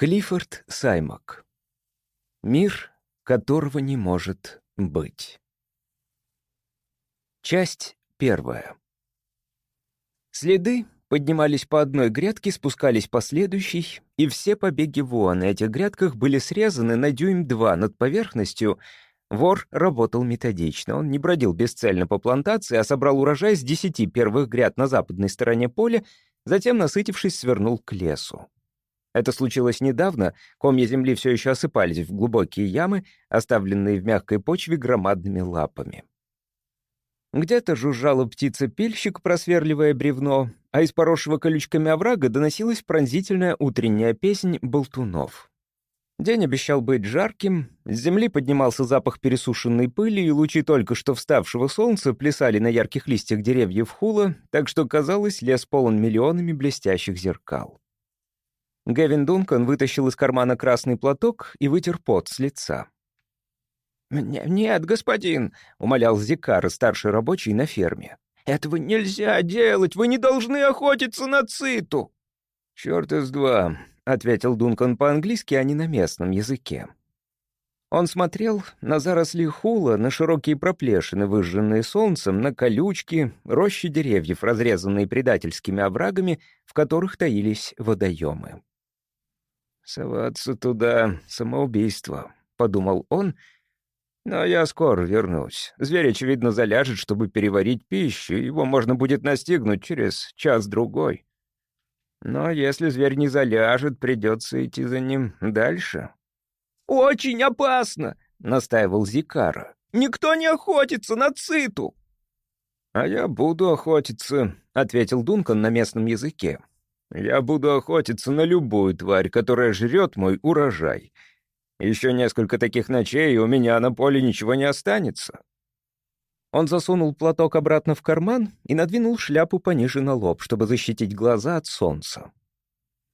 Клиффорд Саймак. Мир, которого не может быть. Часть первая. Следы поднимались по одной грядке, спускались по следующей, и все побеги вон на этих грядках были срезаны на дюйм два над поверхностью. Вор работал методично, он не бродил бесцельно по плантации, а собрал урожай с десяти первых гряд на западной стороне поля, затем, насытившись, свернул к лесу. Это случилось недавно, комья земли все еще осыпались в глубокие ямы, оставленные в мягкой почве громадными лапами. Где-то жужжала птица-пильщик, просверливая бревно, а из поросшего колючками оврага доносилась пронзительная утренняя песнь болтунов. День обещал быть жарким, с земли поднимался запах пересушенной пыли, и лучи только что вставшего солнца плясали на ярких листьях деревьев хула, так что, казалось, лес полон миллионами блестящих зеркал. Гевин Дункан вытащил из кармана красный платок и вытер пот с лица. «Нет, господин», — умолял Зикар, старший рабочий на ферме. «Этого нельзя делать, вы не должны охотиться на циту». «Черт из два», — ответил Дункан по-английски, а не на местном языке. Он смотрел на заросли хула, на широкие проплешины, выжженные солнцем, на колючки, рощи деревьев, разрезанные предательскими оврагами, в которых таились водоемы. «Соваться туда — самоубийство», — подумал он, — «но я скоро вернусь. Зверь, очевидно, заляжет, чтобы переварить пищу, его можно будет настигнуть через час-другой. Но если зверь не заляжет, придется идти за ним дальше». «Очень опасно!» — настаивал Зикара. «Никто не охотится на циту!» «А я буду охотиться», — ответил Дункан на местном языке. Я буду охотиться на любую тварь, которая жрет мой урожай. Еще несколько таких ночей, и у меня на поле ничего не останется». Он засунул платок обратно в карман и надвинул шляпу пониже на лоб, чтобы защитить глаза от солнца.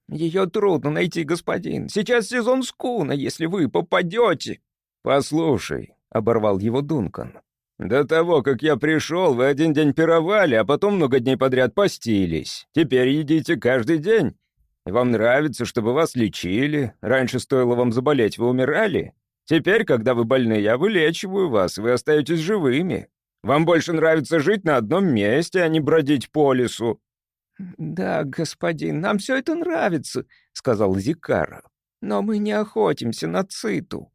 «Ее трудно найти, господин. Сейчас сезон скуна, если вы попадете». «Послушай», — оборвал его Дункан, «До того, как я пришел, вы один день пировали, а потом много дней подряд постились. Теперь едите каждый день. Вам нравится, чтобы вас лечили. Раньше стоило вам заболеть, вы умирали. Теперь, когда вы больны, я вылечиваю вас, вы остаетесь живыми. Вам больше нравится жить на одном месте, а не бродить по лесу». «Да, господин, нам все это нравится», — сказал Зикара. «Но мы не охотимся на циту».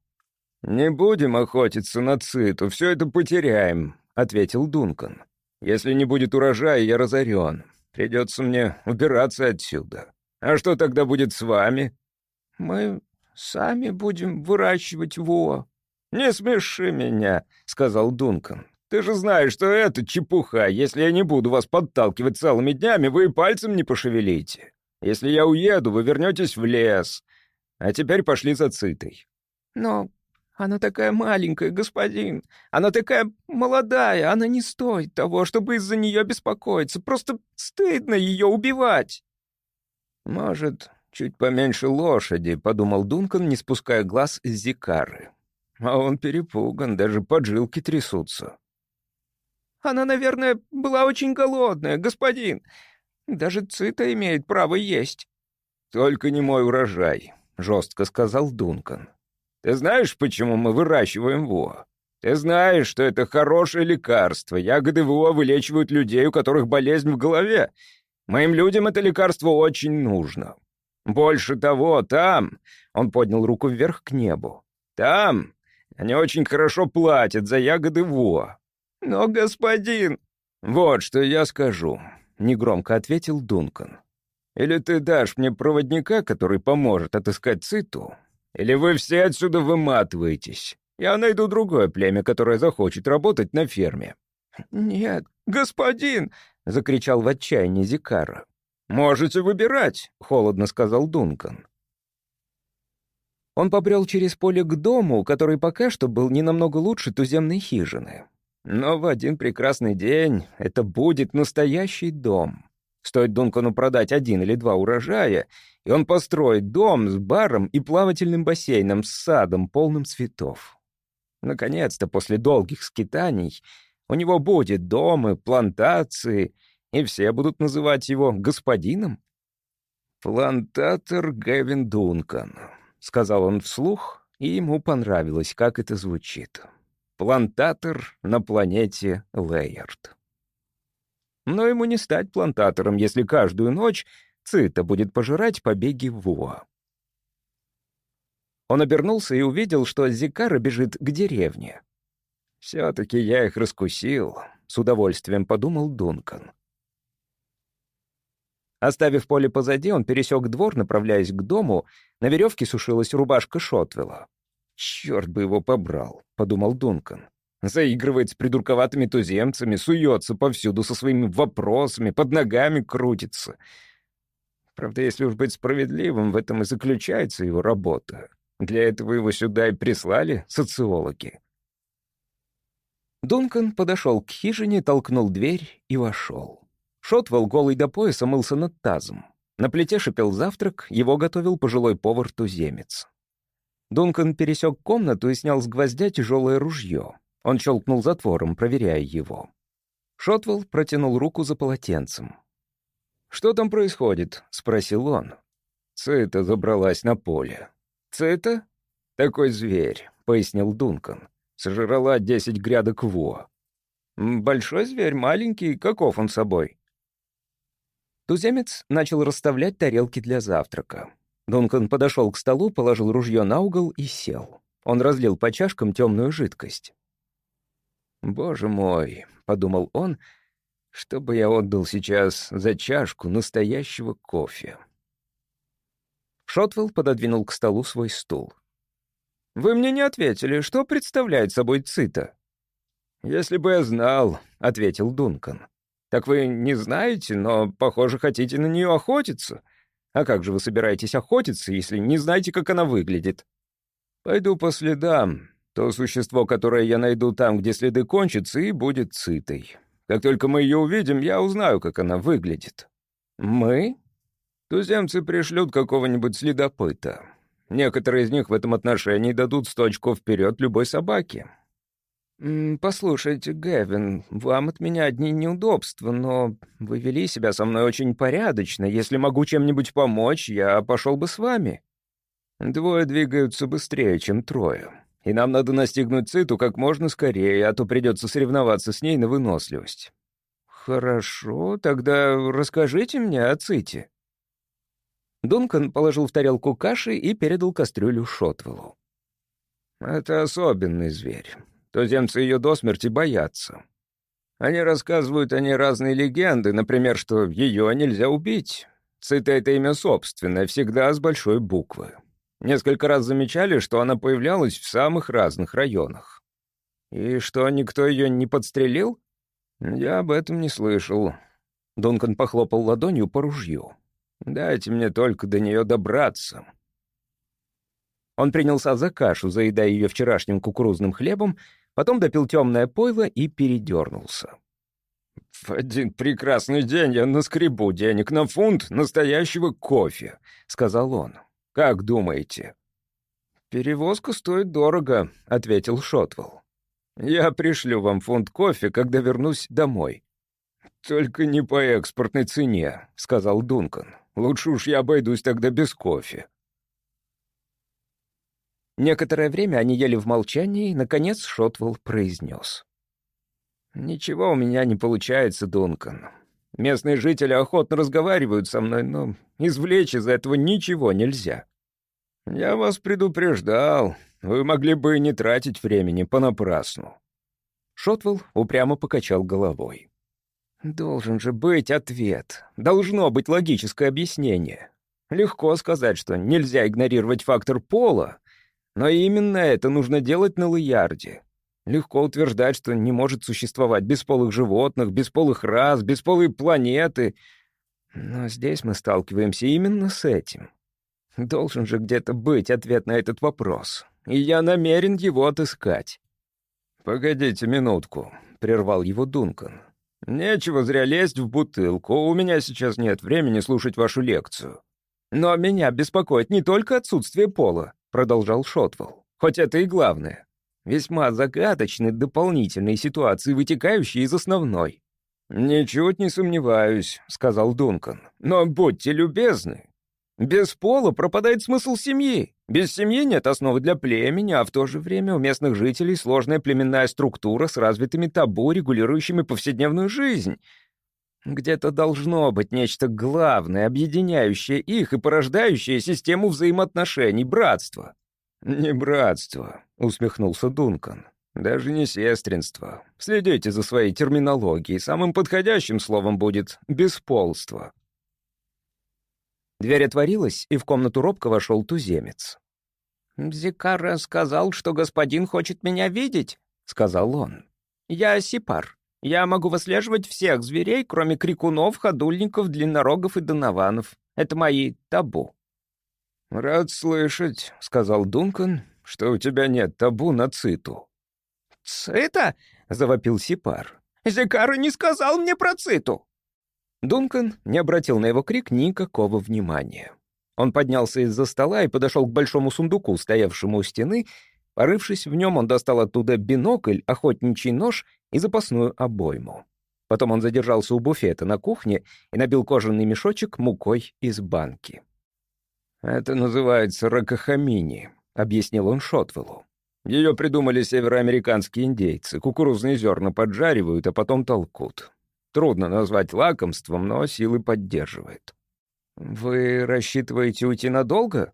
«Не будем охотиться на циту, все это потеряем», — ответил Дункан. «Если не будет урожая, я разорен. Придется мне убираться отсюда. А что тогда будет с вами?» «Мы сами будем выращивать во». «Не смеши меня», — сказал Дункан. «Ты же знаешь, что это чепуха. Если я не буду вас подталкивать целыми днями, вы и пальцем не пошевелите. Если я уеду, вы вернетесь в лес. А теперь пошли за цитой». «Но она такая маленькая, господин. Она такая молодая. Она не стоит того, чтобы из-за нее беспокоиться. Просто стыдно ее убивать». «Может, чуть поменьше лошади», — подумал Дункан, не спуская глаз с Зикары. А он перепуган, даже поджилки трясутся. «Она, наверное, была очень голодная, господин. Даже Цита имеет право есть». «Только не мой урожай», — жестко сказал Дункан. Ты знаешь, почему мы выращиваем ВО? Ты знаешь, что это хорошее лекарство. Ягоды ВО вылечивают людей, у которых болезнь в голове. Моим людям это лекарство очень нужно. Больше того, там...» Он поднял руку вверх к небу. «Там они очень хорошо платят за ягоды ВО». «Но, господин...» «Вот что я скажу», — негромко ответил Дункан. «Или ты дашь мне проводника, который поможет отыскать Циту, или вы все отсюда выматываетесь? Я найду другое племя, которое захочет работать на ферме». «Нет, господин!» — закричал в отчаянии Зикара. «Можете выбирать», — холодно сказал Дункан. Он побрел через поле к дому, который пока что был не намного лучше туземной хижины. Но в один прекрасный день это будет настоящий дом. Стоит Дункану продать один или два урожая, и он построит дом с баром и плавательным бассейном с садом, полным цветов. Наконец-то, после долгих скитаний, у него будет дом и плантации, и все будут называть его господином. «Плантатор Гэвин Дункан», — сказал он вслух, и ему понравилось, как это звучит. «Плантатор на планете Лейерд». Но ему не стать плантатором, если каждую ночь Цита будет пожирать побеги Вуа. Он обернулся и увидел, что Зикара бежит к деревне. «Все-таки я их раскусил», — с удовольствием подумал Дункан. Оставив поле позади, он пересек двор, направляясь к дому. На веревке сушилась рубашка Шотвелла. «Черт бы его побрал», — подумал Дункан. Заигрывает с придурковатыми туземцами, суется повсюду со своими вопросами, под ногами крутится. Правда, если уж быть справедливым, в этом и заключается его работа. Для этого его сюда и прислали социологи. Дункан подошел к хижине, толкнул дверь и вошел. Шотвелл голый до пояса мылся над тазом. На плите шипел завтрак, его готовил пожилой повар-туземец. Дункан пересек комнату и снял с гвоздя тяжелое ружье. Он щелкнул затвором, проверяя его. Шотвелл протянул руку за полотенцем. «Что там происходит?» — спросил он. Цита забралась на поле. «Цита?» «Такой зверь», — пояснил Дункан. «Сожрала десять грядок во». «Большой зверь, маленький, каков он собой?» Туземец начал расставлять тарелки для завтрака. Дункан подошел к столу, положил ружье на угол и сел. Он разлил по чашкам темную жидкость. «Боже мой», — подумал он, — «что бы я отдал сейчас за чашку настоящего кофе?» Шотвелл пододвинул к столу свой стул. «Вы мне не ответили, что представляет собой цита?» «Если бы я знал», — ответил Дункан. «Так вы не знаете, но, похоже, хотите на нее охотиться. А как же вы собираетесь охотиться, если не знаете, как она выглядит?» «Пойду по следам. То существо, которое я найду там, где следы кончатся, и будет цитой. Как только мы ее увидим, я узнаю, как она выглядит». «Мы?» «Туземцы пришлют какого-нибудь следопыта. Некоторые из них в этом отношении дадут сто очков вперед любой собаке. «Послушайте, Гэвин, вам от меня одни неудобства, но вы вели себя со мной очень порядочно. Если могу чем-нибудь помочь, я пошел бы с вами». Двое двигаются быстрее, чем трое. И нам надо настигнуть Циту как можно скорее, а то придется соревноваться с ней на выносливость. Хорошо, тогда расскажите мне о Ците. Дункан положил в тарелку каши и передал кастрюлю Шотвеллу. «Это особенный зверь. Туземцы ее до смерти боятся. Они рассказывают о ней разные легенды, например, что ее нельзя убить. Цита — это имя собственное, всегда с большой буквы. Несколько раз замечали, что она появлялась в самых разных районах. И что, никто ее не подстрелил? Я об этом не слышал. Дункан похлопал ладонью по ружью. «Дайте мне только до нее добраться». Он принялся за кашу, заедая ее вчерашним кукурузным хлебом, потом допил темное пойло и передернулся. «В один прекрасный день я наскребу денег на фунт настоящего кофе», — сказал он. «Как думаете?» «Перевозка стоит дорого», — ответил Шотвелл. «Я пришлю вам фунт кофе, когда вернусь домой». «Только не по экспортной цене», — сказал Дункан. «Лучше уж я обойдусь тогда без кофе». Некоторое время они ели в молчании, и, наконец, Шотвелл произнес. «Ничего у меня не получается, Дункан. Местные жители охотно разговаривают со мной, но извлечь из этого ничего нельзя. Я вас предупреждал. Вы могли бы не тратить времени понапрасну». Шотвелл упрямо покачал головой. «Должен же быть ответ. Должно быть логическое объяснение. Легко сказать, что нельзя игнорировать фактор пола, но именно это нужно делать на Лоярде. Легко утверждать, что не может существовать бесполых животных, бесполых рас, бесполые планеты. Но здесь мы сталкиваемся именно с этим. Должен же где-то быть ответ на этот вопрос. И я намерен его отыскать. «Погодите минутку», — прервал его Дункан. «Нечего зря лезть в бутылку. У меня сейчас нет времени слушать вашу лекцию. Но меня беспокоит не только отсутствие пола», — продолжал Шотвелл. «Хоть это и главное. Весьма загадочны дополнительные ситуации, вытекающие из основной. «Ничуть не сомневаюсь», — сказал Дункан. «Но будьте любезны. Без пола пропадает смысл семьи. Без семьи нет основы для племени, а в то же время у местных жителей сложная племенная структура с развитыми табу, регулирующими повседневную жизнь. Где-то должно быть нечто главное, объединяющее их и порождающее систему взаимоотношений, братство. «Не братство», — усмехнулся Дункан. «Даже не сестринство. Следите за своей терминологией. Самым подходящим словом будет «бесполство». Дверь отворилась, и в комнату робко вошел туземец. «Зикара сказал, что господин хочет меня видеть», — сказал он. «Я Сипар. Я могу выслеживать всех зверей, кроме крикунов, ходульников, длиннорогов и донованов. Это мои табу». «Рад слышать», — сказал Дункан, — «что у тебя нет табу на циту». «Цита?» — завопил Сипар. «Зикара не сказал мне про циту». Дункан не обратил на его крик никакого внимания. Он поднялся из-за стола и подошел к большому сундуку, стоявшему у стены. Порывшись в нем, он достал оттуда бинокль, охотничий нож и запасную обойму. Потом он задержался у буфета на кухне и набил кожаный мешочек мукой из банки. «Это называется ракохамини», — объяснил он Шотвеллу. «Ее придумали североамериканские индейцы. Кукурузные зерна поджаривают, а потом толкут. Трудно назвать лакомством, но силы поддерживает. «Вы рассчитываете уйти надолго?»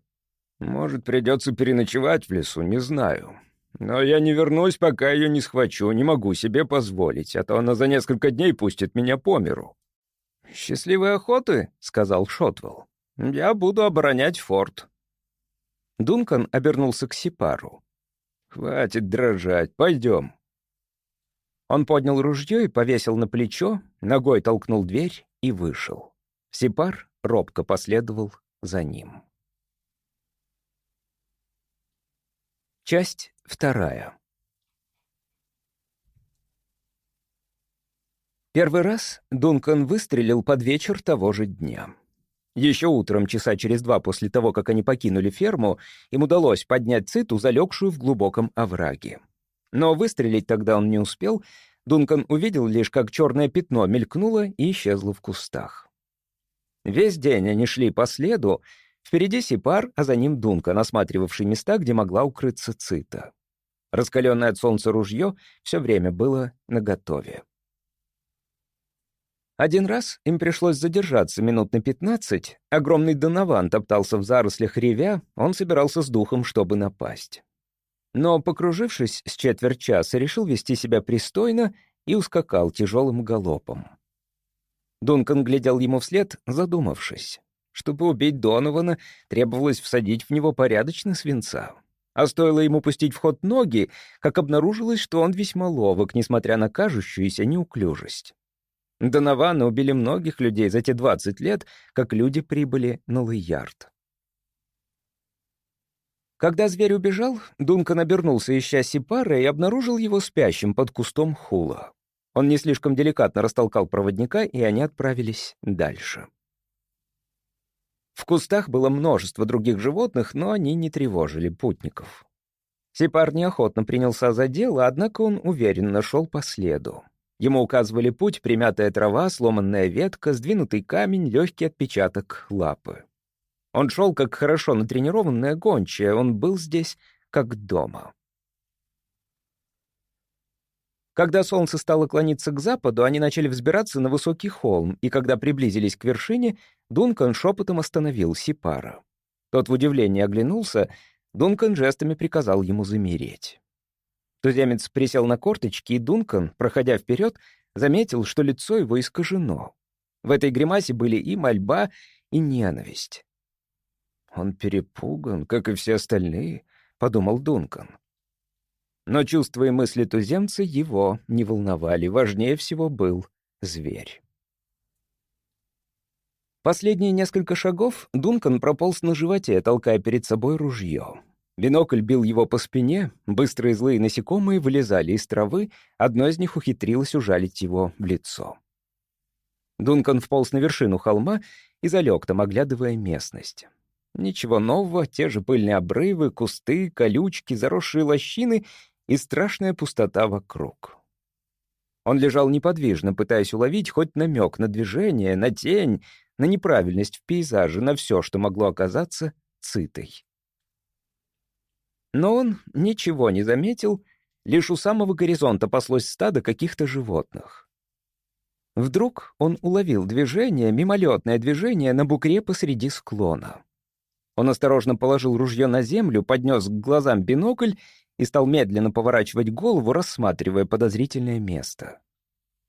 «Может, придется переночевать в лесу, не знаю. Но я не вернусь, пока ее не схвачу, не могу себе позволить, а то она за несколько дней пустит меня по миру». «Счастливой охоты», — сказал Шотвелл. «Я буду оборонять форт». Дункан обернулся к Сипару. «Хватит дрожать, пойдем». Он поднял ружье и повесил на плечо, ногой толкнул дверь и вышел. Сипар робко последовал за ним. Часть вторая. Первый раз Дункан выстрелил под вечер того же дня. Еще утром, часа через два после того, как они покинули ферму, им удалось поднять циту, залегшую в глубоком овраге. Но выстрелить тогда он не успел. Дункан увидел лишь, как черное пятно мелькнуло и исчезло в кустах. Весь день они шли по следу. Впереди Сипар, а за ним Дункан, осматривавший места, где могла укрыться Цита. Раскаленное от солнца ружье все время было наготове. Один раз им пришлось задержаться минут на пятнадцать. Огромный донован топтался в зарослях ревя, он собирался с духом, чтобы напасть но, покружившись с четверть часа, решил вести себя пристойно и ускакал тяжелым галопом. Дункан глядел ему вслед, задумавшись. Чтобы убить Донована, требовалось всадить в него порядочно свинца. А стоило ему пустить в ход ноги, как обнаружилось, что он весьма ловок, несмотря на кажущуюся неуклюжесть. Донована убили многих людей за те 20 лет, как люди прибыли на Лыярд. Когда зверь убежал, Дункан обернулся, ища Сипара, и обнаружил его спящим под кустом хула. Он не слишком деликатно растолкал проводника, и они отправились дальше. В кустах было множество других животных, но они не тревожили путников. Сипар неохотно принялся за дело, однако он уверенно шел по следу. Ему указывали путь примятая трава, сломанная ветка, сдвинутый камень, легкий отпечаток лапы. Он шел как хорошо натренированная гончая, он был здесь как дома. Когда солнце стало клониться к западу, они начали взбираться на высокий холм, и когда приблизились к вершине, Дункан шепотом остановил Сипара. Тот в удивлении оглянулся, Дункан жестами приказал ему замереть. Туземец присел на корточки, и Дункан, проходя вперед, заметил, что лицо его искажено. В этой гримасе были и мольба, и ненависть. «Он перепуган, как и все остальные», — подумал Дункан. Но чувства и мысли туземца его не волновали. Важнее всего был зверь. Последние несколько шагов Дункан прополз на животе, толкая перед собой ружье. Бинокль бил его по спине, быстрые злые насекомые вылезали из травы, одно из них ухитрилось ужалить его в лицо. Дункан вполз на вершину холма и залег там, оглядывая местность. Ничего нового, те же пыльные обрывы, кусты, колючки, заросшие лощины и страшная пустота вокруг. Он лежал неподвижно, пытаясь уловить хоть намек на движение, на тень, на неправильность в пейзаже, на все, что могло оказаться цитой. Но он ничего не заметил, лишь у самого горизонта паслось стадо каких-то животных. Вдруг он уловил движение, мимолетное движение на букре посреди склона. Он осторожно положил ружье на землю, поднес к глазам бинокль и стал медленно поворачивать голову, рассматривая подозрительное место.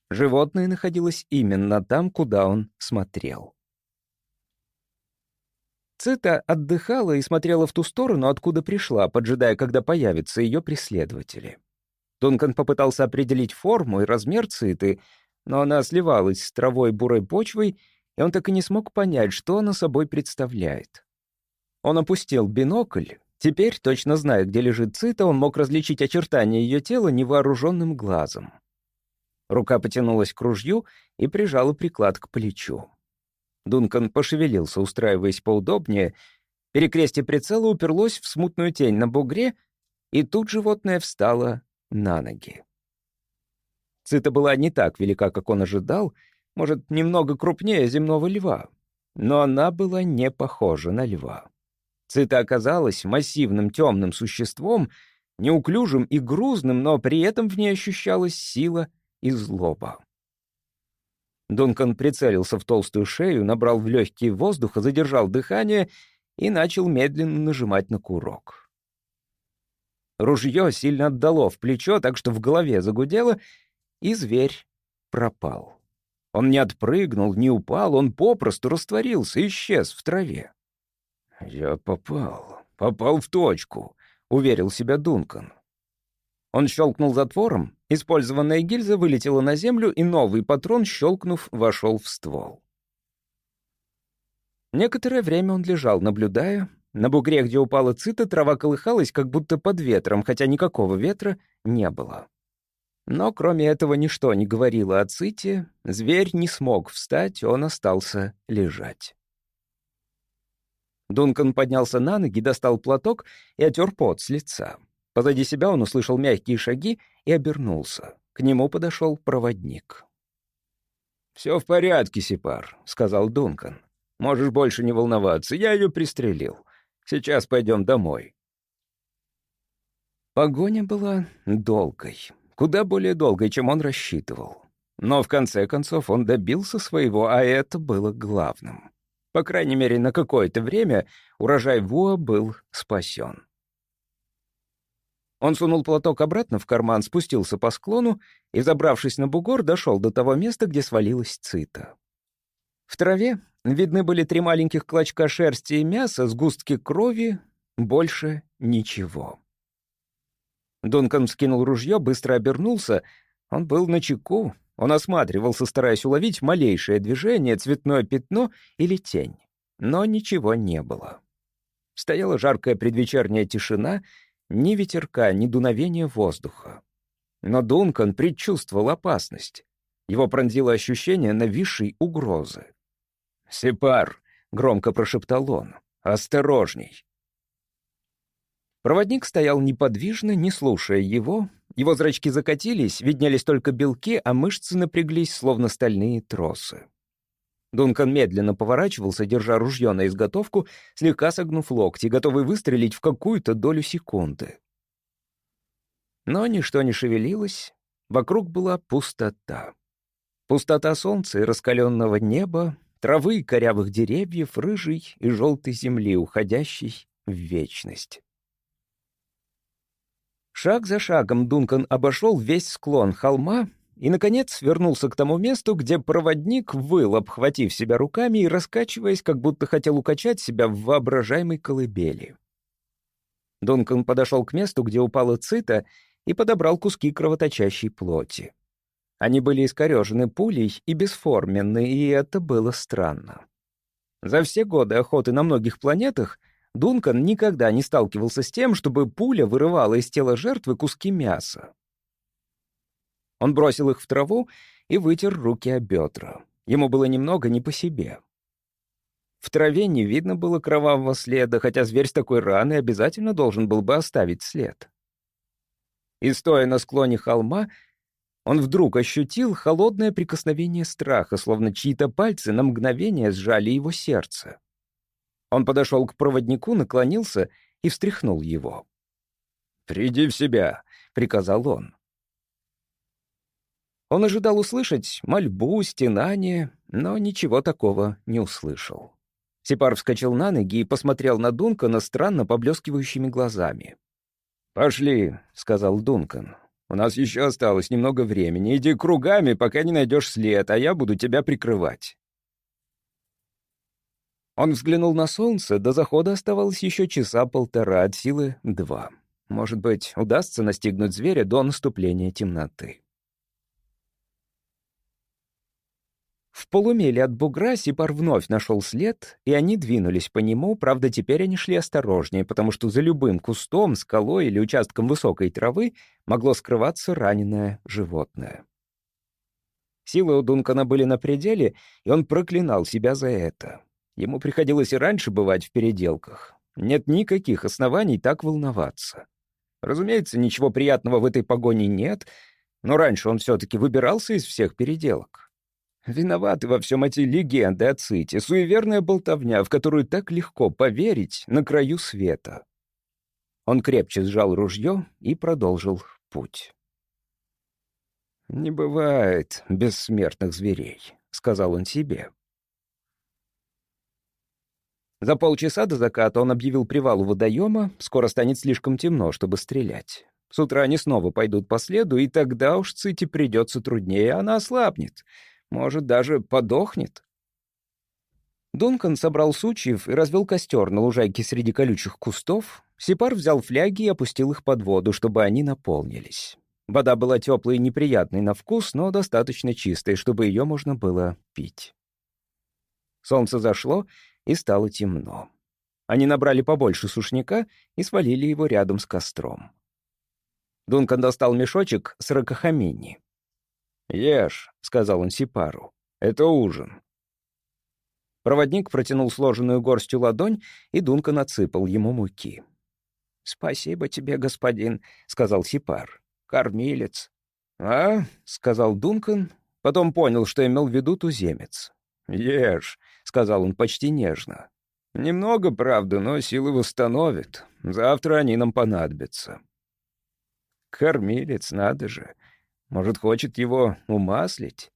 Животное находилось именно там, куда он смотрел. Цита отдыхала и смотрела в ту сторону, откуда пришла, поджидая, когда появятся ее преследователи. Дункан попытался определить форму и размер циты, но она сливалась с травой бурой почвой, и он так и не смог понять, что она собой представляет. Он опустил бинокль. Теперь, точно зная, где лежит цита, он мог различить очертания ее тела невооруженным глазом. Рука потянулась к ружью и прижала приклад к плечу. Дункан пошевелился, устраиваясь поудобнее. Перекрестие прицела уперлось в смутную тень на бугре, и тут животное встало на ноги. Цита была не так велика, как он ожидал, может, немного крупнее земного льва, но она была не похожа на льва. Цита оказалась массивным темным существом, неуклюжим и грузным, но при этом в ней ощущалась сила и злоба. Дункан прицелился в толстую шею, набрал в легкие воздуха, задержал дыхание и начал медленно нажимать на курок. Ружье сильно отдало в плечо, так что в голове загудело, и зверь пропал. Он не отпрыгнул, не упал, он попросту растворился, исчез в траве. «Я попал, попал в точку», — уверил себя Дункан. Он щелкнул затвором, использованная гильза вылетела на землю, и новый патрон, щелкнув, вошел в ствол. Некоторое время он лежал, наблюдая. На бугре, где упала цита, трава колыхалась, как будто под ветром, хотя никакого ветра не было. Но кроме этого ничто не говорило о ците, зверь не смог встать, он остался лежать. Дункан поднялся на ноги, достал платок и отер пот с лица. Позади себя он услышал мягкие шаги и обернулся. К нему подошел проводник. «Все в порядке, Сипар», — сказал Дункан. «Можешь больше не волноваться, я ее пристрелил. Сейчас пойдем домой». Погоня была долгой, куда более долгой, чем он рассчитывал. Но в конце концов он добился своего, а это было главным. По крайней мере, на какое-то время урожай Вуа был спасен. Он сунул платок обратно в карман, спустился по склону и, забравшись на бугор, дошел до того места, где свалилась цита. В траве видны были три маленьких клочка шерсти и мяса, сгустки крови, больше ничего. Дункан скинул ружье, быстро обернулся. Он был на чеку, он осматривался, стараясь уловить малейшее движение, цветное пятно или тень. Но ничего не было. Стояла жаркая предвечерняя тишина, ни ветерка, ни дуновения воздуха. Но Дункан предчувствовал опасность. Его пронзило ощущение нависшей угрозы. «Сепар!» — громко прошептал он. «Осторожней!» Проводник стоял неподвижно, не слушая его, его зрачки закатились, виднелись только белки, а мышцы напряглись, словно стальные тросы. Дункан медленно поворачивался, держа ружье на изготовку, слегка согнув локти, готовый выстрелить в какую-то долю секунды. Но ничто не шевелилось, вокруг была пустота. Пустота солнца и раскаленного неба, травы и корявых деревьев, рыжей и желтой земли, уходящей в вечность. Шаг за шагом Дункан обошел весь склон холма и, наконец, вернулся к тому месту, где проводник выл, обхватив себя руками и раскачиваясь, как будто хотел укачать себя в воображаемой колыбели. Дункан подошел к месту, где упала цита, и подобрал куски кровоточащей плоти. Они были искорежены пулей и бесформенны, и это было странно. За все годы охоты на многих планетах Дункан никогда не сталкивался с тем, чтобы пуля вырывала из тела жертвы куски мяса. Он бросил их в траву и вытер руки о бедра. Ему было немного не по себе. В траве не видно было кровавого следа, хотя зверь с такой раной обязательно должен был бы оставить след. И стоя на склоне холма, он вдруг ощутил холодное прикосновение страха, словно чьи-то пальцы на мгновение сжали его сердце. Он подошел к проводнику, наклонился и встряхнул его. «Приди в себя», — приказал он. Он ожидал услышать мольбу, стенание, но ничего такого не услышал. Сепар вскочил на ноги и посмотрел на Дункана странно поблескивающими глазами. «Пошли», — сказал Дункан. «У нас еще осталось немного времени. Иди кругами, пока не найдешь след, а я буду тебя прикрывать». Он взглянул на солнце, до захода оставалось еще часа полтора, от силы два. Может быть, удастся настигнуть зверя до наступления темноты. В полумиле от бугра Сипар вновь нашел след, и они двинулись по нему, правда, теперь они шли осторожнее, потому что за любым кустом, скалой или участком высокой травы могло скрываться раненое животное. Силы у Дункана были на пределе, и он проклинал себя за это. Ему приходилось и раньше бывать в переделках. Нет никаких оснований так волноваться. Разумеется, ничего приятного в этой погоне нет, но раньше он все-таки выбирался из всех переделок. Виноваты во всем эти легенды о Ците, суеверная болтовня, в которую так легко поверить на краю света. Он крепче сжал ружье и продолжил путь. «Не бывает бессмертных зверей», — сказал он себе. За полчаса до заката он объявил привал у водоема, скоро станет слишком темно, чтобы стрелять. С утра они снова пойдут по следу, и тогда уж Цити придется труднее, она ослабнет — может, даже подохнет. Дункан собрал сучьев и развел костер на лужайке среди колючих кустов. Сипар взял фляги и опустил их под воду, чтобы они наполнились. Вода была теплой и неприятной на вкус, но достаточно чистой, чтобы ее можно было пить. Солнце зашло, и стало темно. Они набрали побольше сушняка и свалили его рядом с костром. Дункан достал мешочек с ракохамини. «Ешь», — сказал он Сипару. «Это ужин». Проводник протянул сложенную горстью ладонь, и Дунка насыпал ему муки. «Спасибо тебе, господин», — сказал Сипар. «Кормилец». «А?» — сказал Дункан, потом понял, что имел в виду туземец. «Ешь», — сказал он почти нежно. «Немного, правда, но силы восстановит. Завтра они нам понадобятся». «Кормилец, надо же. Может, хочет его умаслить?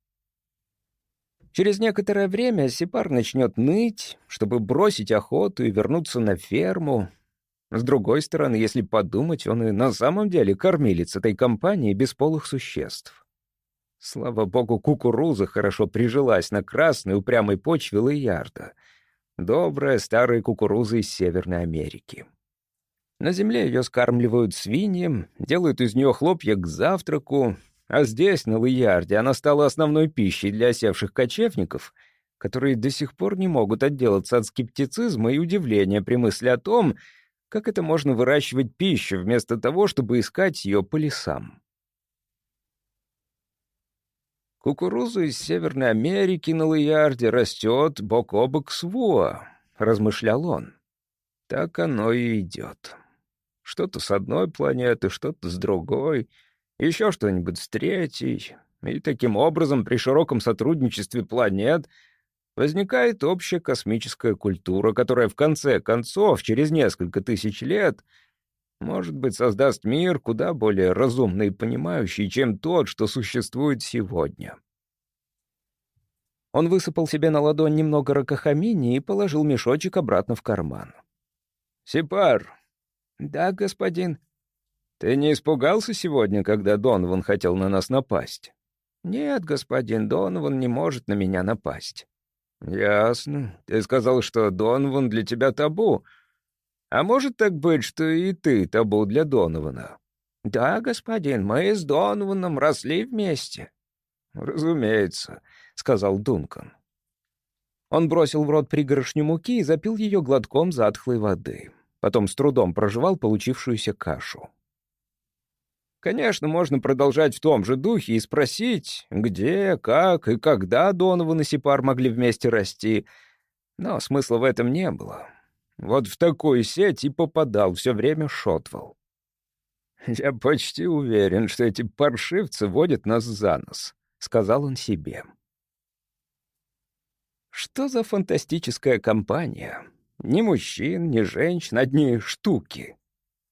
Через некоторое время Сипар начнет ныть, чтобы бросить охоту и вернуться на ферму. С другой стороны, если подумать, он и на самом деле кормилец этой компании бесполых существ. Слава богу, кукуруза хорошо прижилась на красной упрямой почве Лоярда. Добрая старая кукуруза из Северной Америки. На земле ее скармливают свиньям, делают из нее хлопья к завтраку, а здесь, на Лыярде, она стала основной пищей для осевших кочевников, которые до сих пор не могут отделаться от скептицизма и удивления при мысли о том, как это можно выращивать пищу вместо того, чтобы искать ее по лесам. «Кукуруза из Северной Америки на Лыярде растет бок о бок с Вуа», — размышлял он. «Так оно и идет. Что-то с одной планеты, что-то с другой — еще что-нибудь с третьей, и таким образом при широком сотрудничестве планет возникает общая космическая культура, которая в конце концов, через несколько тысяч лет, может быть, создаст мир куда более разумный и понимающий, чем тот, что существует сегодня. Он высыпал себе на ладонь немного ракохамини и положил мешочек обратно в карман. «Сипар!» «Да, господин?» «Ты не испугался сегодня, когда Донован хотел на нас напасть?» «Нет, господин, Донован не может на меня напасть». «Ясно. Ты сказал, что Донован для тебя табу. А может так быть, что и ты табу для Донована?» «Да, господин, мы с Донованом росли вместе». «Разумеется», — сказал Дункан. Он бросил в рот пригоршню муки и запил ее глотком затхлой воды. Потом с трудом прожевал получившуюся кашу. Конечно, можно продолжать в том же духе и спросить, где, как и когда Донован и Сипар могли вместе расти, но смысла в этом не было. Вот в такую сеть и попадал все время Шотвелл. «Я почти уверен, что эти паршивцы водят нас за нос», — сказал он себе. Что за фантастическая компания? Ни мужчин, ни женщин, одни штуки.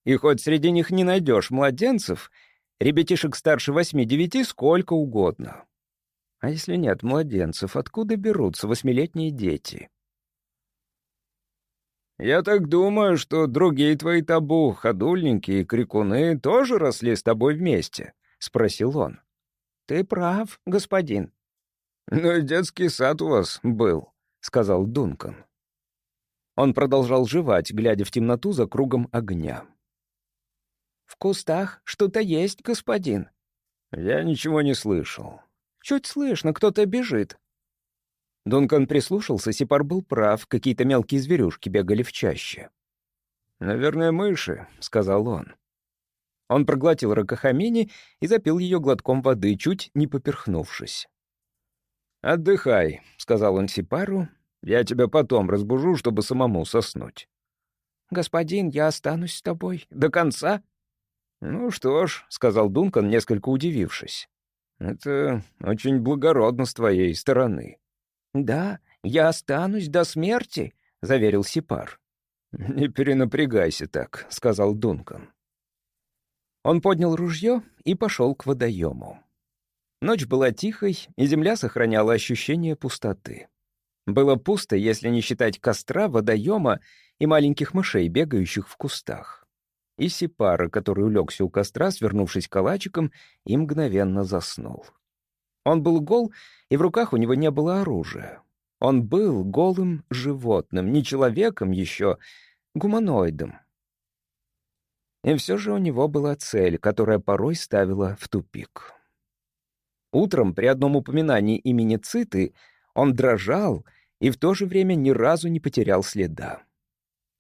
И хоть среди них не найдешь младенцев, ребятишек старше восьми-девяти сколько угодно. А если нет младенцев, откуда берутся восьмилетние дети? «Я так думаю, что другие твои табу, ходульники и крикуны, тоже росли с тобой вместе», — спросил он. «Ты прав, господин». «Ну и детский сад у вас был», — сказал Дункан. Он продолжал жевать, глядя в темноту за кругом огня. «В кустах что-то есть, господин». «Я ничего не слышал». «Чуть слышно, кто-то бежит». Дункан прислушался, Сипар был прав, какие-то мелкие зверюшки бегали в чаще. «Наверное, мыши», — сказал он. Он проглотил ракохамини и запил ее глотком воды, чуть не поперхнувшись. «Отдыхай», — сказал он Сипару. «Я тебя потом разбужу, чтобы самому соснуть». «Господин, я останусь с тобой до конца?» «Ну что ж», — сказал Дункан, несколько удивившись. «Это очень благородно с твоей стороны». «Да, я останусь до смерти», — заверил Сипар. «Не перенапрягайся так», — сказал Дункан. Он поднял ружье и пошел к водоему. Ночь была тихой, и земля сохраняла ощущение пустоты. Было пусто, если не считать костра, водоема и маленьких мышей, бегающих в кустах. И Сипара, который улегся у костра, свернувшись калачиком, и мгновенно заснул. Он был гол, и в руках у него не было оружия. Он был голым животным, не человеком еще, гуманоидом. И все же у него была цель, которая порой ставила в тупик. Утром при одном упоминании имени Циты он дрожал и в то же время ни разу не потерял следа.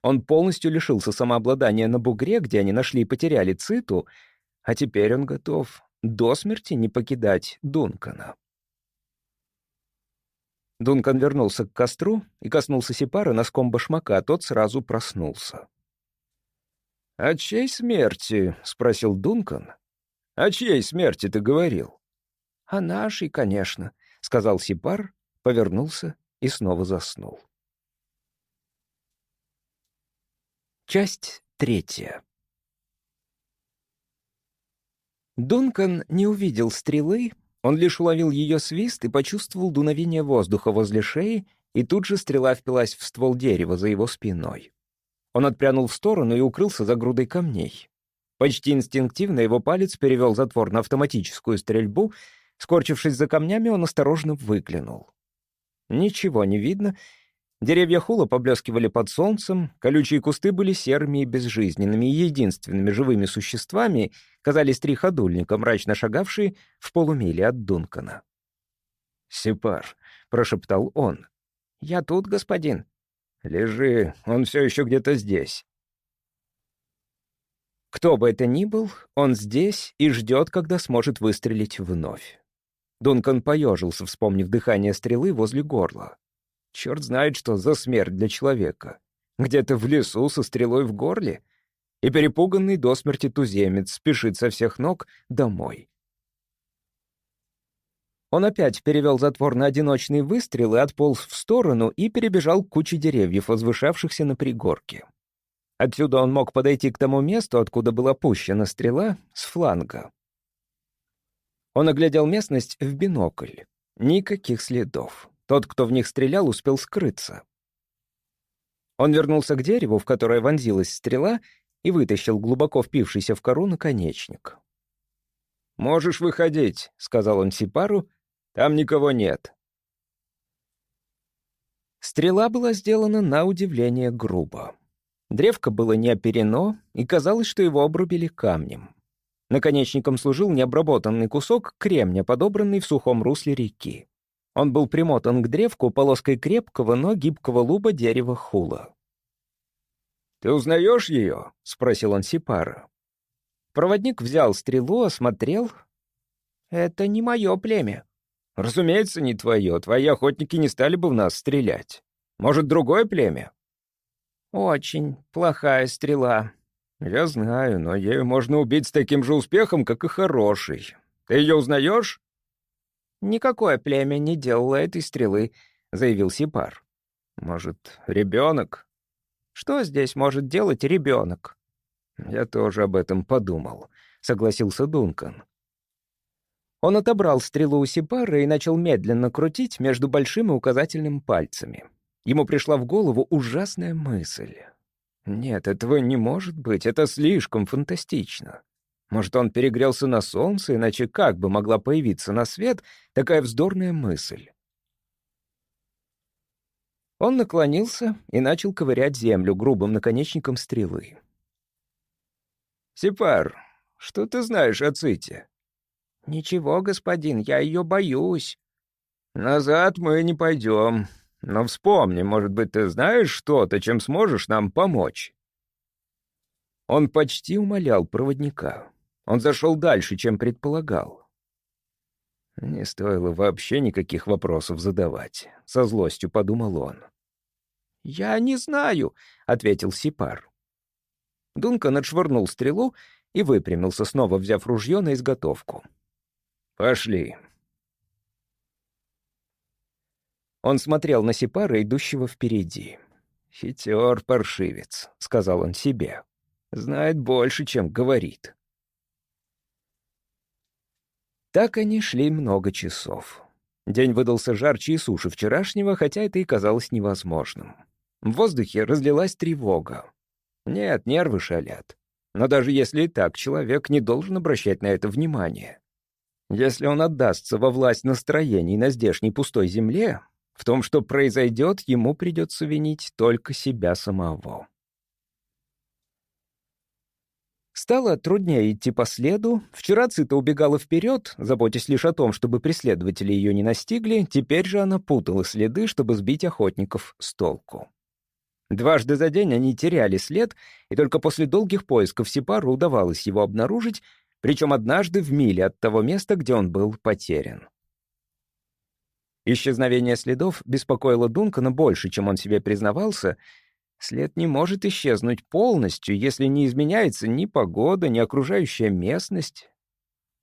Он полностью лишился самообладания на бугре, где они нашли и потеряли Циту, а теперь он готов до смерти не покидать Дункана. Дункан вернулся к костру и коснулся Сипара носком башмака, а тот сразу проснулся. «О чьей смерти?» — спросил Дункан. «О чьей смерти ты говорил?» «О нашей, конечно», — сказал Сипар, повернулся и снова заснул. Часть третья. Дункан не увидел стрелы, он лишь уловил ее свист и почувствовал дуновение воздуха возле шеи, и тут же стрела впилась в ствол дерева за его спиной. Он отпрянул в сторону и укрылся за грудой камней. Почти инстинктивно его палец перевел затвор на автоматическую стрельбу — Скорчившись за камнями, он осторожно выглянул. Ничего не видно. Деревья хула поблескивали под солнцем, колючие кусты были серыми и безжизненными, и единственными живыми существами казались три ходульника, мрачно шагавшие в полумиле от Дункана. «Сепар», — прошептал он. «Я тут, господин». «Лежи, он все еще где-то здесь». Кто бы это ни был, он здесь и ждет, когда сможет выстрелить вновь. Дункан поежился, вспомнив дыхание стрелы возле горла. Черт знает, что за смерть для человека. Где-то в лесу со стрелой в горле. И перепуганный до смерти туземец спешит со всех ног домой. Он опять перевел затвор на одиночный выстрел и отполз в сторону и перебежал к куче деревьев, возвышавшихся на пригорке. Отсюда он мог подойти к тому месту, откуда была пущена стрела, с фланга. Он оглядел местность в бинокль. Никаких следов. Тот, кто в них стрелял, успел скрыться. Он вернулся к дереву, в которое вонзилась стрела, и вытащил глубоко впившийся в кору наконечник. «Можешь выходить», — сказал он Сипару, — «там никого нет». Стрела была сделана на удивление грубо. Древко было не оперено, и казалось, что его обрубили камнем. Наконечником служил необработанный кусок кремня, подобранный в сухом русле реки. Он был примотан к древку полоской крепкого, но гибкого луба дерева хула. «Ты узнаешь ее?» — спросил он Сипара. Проводник взял стрелу, осмотрел. «Это не мое племя». «Разумеется, не твое. Твои охотники не стали бы в нас стрелять. Может, другое племя?» «Очень плохая стрела. «Я знаю, но ею можно убить с таким же успехом, как и хороший. Ты ее узнаешь?» «Никакое племя не делало этой стрелы», — заявил Сипар. «Может, ребенок?» «Что здесь может делать ребенок?» «Я тоже об этом подумал», — согласился Дункан. Он отобрал стрелу у Сипара и начал медленно крутить между большим и указательным пальцами. Ему пришла в голову ужасная мысль. Нет, этого не может быть, это слишком фантастично. Может, он перегрелся на солнце, иначе как бы могла появиться на свет такая вздорная мысль? Он наклонился и начал ковырять землю грубым наконечником стрелы. «Сипар, что ты знаешь о Ците?» «Ничего, господин, я ее боюсь». «Назад мы не пойдем. Но вспомни, может быть, ты знаешь что-то, чем сможешь нам помочь?» Он почти умолял проводника. Он зашел дальше, чем предполагал. Не стоило вообще никаких вопросов задавать. Со злостью подумал он. «Я не знаю», — ответил Сипар. Дункан отшвырнул стрелу и выпрямился, снова взяв ружье на изготовку. «Пошли». Он смотрел на Сипара, идущего впереди. «Хитер паршивец», — сказал он себе. «Знает больше, чем говорит». Так они шли много часов. День выдался жарче и суше вчерашнего, хотя это и казалось невозможным. В воздухе разлилась тревога. Нет, нервы шалят. Но даже если и так, человек не должен обращать на это внимание. Если он отдастся во власть настроений на здешней пустой земле, в том, что произойдет, ему придется винить только себя самого. Стало труднее идти по следу. Вчера Цита убегала вперед, заботясь лишь о том, чтобы преследователи ее не настигли, теперь же она путала следы, чтобы сбить охотников с толку. Дважды за день они теряли след, и только после долгих поисков Сипару удавалось его обнаружить, причем однажды в миле от того места, где он был потерян. Исчезновение следов беспокоило Дункана больше, чем он себе признавался. След не может исчезнуть полностью, если не изменяется ни погода, ни окружающая местность.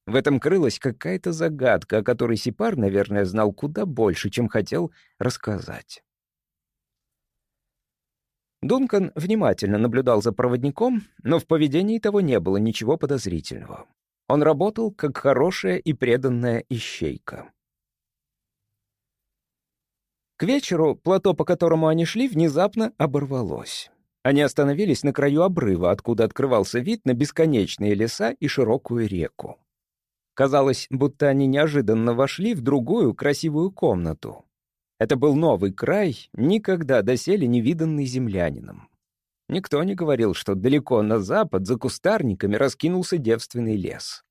В этом крылась какая-то загадка, о которой Сипар, наверное, знал куда больше, чем хотел рассказать. Дункан внимательно наблюдал за проводником, но в поведении того не было ничего подозрительного. Он работал как хорошая и преданная ищейка. К вечеру плато, по которому они шли, внезапно оборвалось. Они остановились на краю обрыва, откуда открывался вид на бесконечные леса и широкую реку. Казалось, будто они неожиданно вошли в другую красивую комнату. Это был новый край, никогда доселе не виданный землянином. Никто не говорил, что далеко на запад, за кустарниками, раскинулся девственный лес.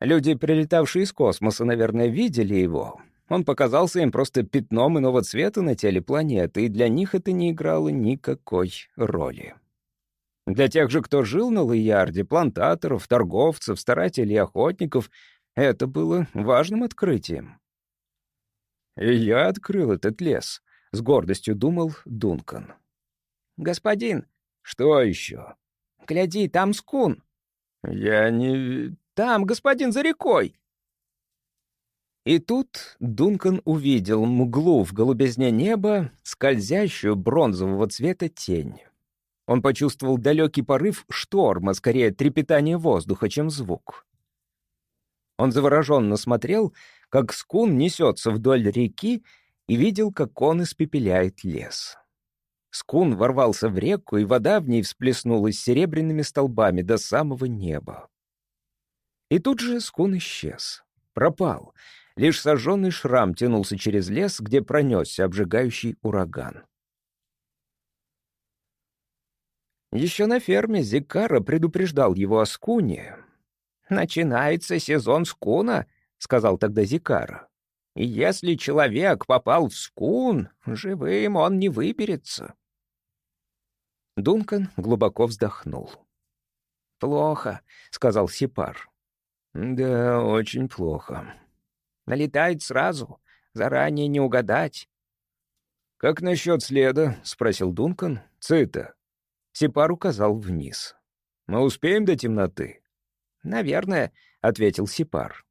Люди, прилетавшие из космоса, наверное, видели его. Он показался им просто пятном иного цвета на теле планеты, и для них это не играло никакой роли. Для тех же, кто жил на Лоярде, плантаторов, торговцев, старателей и охотников, это было важным открытием. «И я открыл этот лес», — с гордостью думал Дункан. «Господин!» «Что еще?» «Гляди, там скун!» «Я не...» «Там, господин, за рекой!» И тут Дункан увидел мглу в голубизне неба, скользящую бронзового цвета тень. Он почувствовал далекий порыв шторма, скорее трепетание воздуха, чем звук. Он завороженно смотрел, как скун несется вдоль реки, и видел, как он испепеляет лес. Скун ворвался в реку, и вода в ней всплеснулась серебряными столбами до самого неба. И тут же скун исчез, пропал. Лишь сожженный шрам тянулся через лес, где пронесся обжигающий ураган. Еще на ферме Зикара предупреждал его о скуне. «Начинается сезон скуна», сказал тогда Зикара. «И если человек попал в скун, живым он не выберется». Дункан глубоко вздохнул. «Плохо», — сказал Сипар. «Да, очень плохо». «Налетает сразу, заранее не угадать». «Как насчет следа?» — спросил Дункан. «Цита». Сипар указал вниз. Мы успеем до темноты?» «Наверное», — ответил Сипар.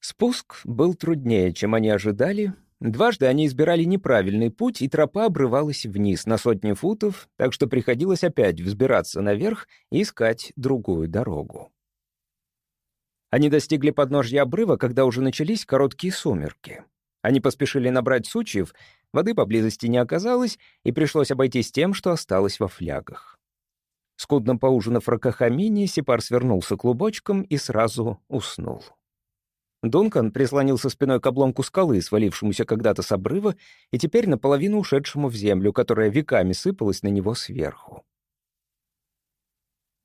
Спуск был труднее, чем они ожидали. Дважды они избирали неправильный путь, и тропа обрывалась вниз на сотни футов, так что приходилось опять взбираться наверх и искать другую дорогу. Они достигли подножья обрыва, когда уже начались короткие сумерки. Они поспешили набрать сучьев, воды поблизости не оказалось, и пришлось обойтись тем, что осталось во флягах. Скудно поужинав ракохамине, Сипар свернулся клубочком и сразу уснул. Дункан прислонился спиной к обломку скалы, свалившемуся когда-то с обрыва, и теперь наполовину ушедшему в землю, которая веками сыпалась на него сверху.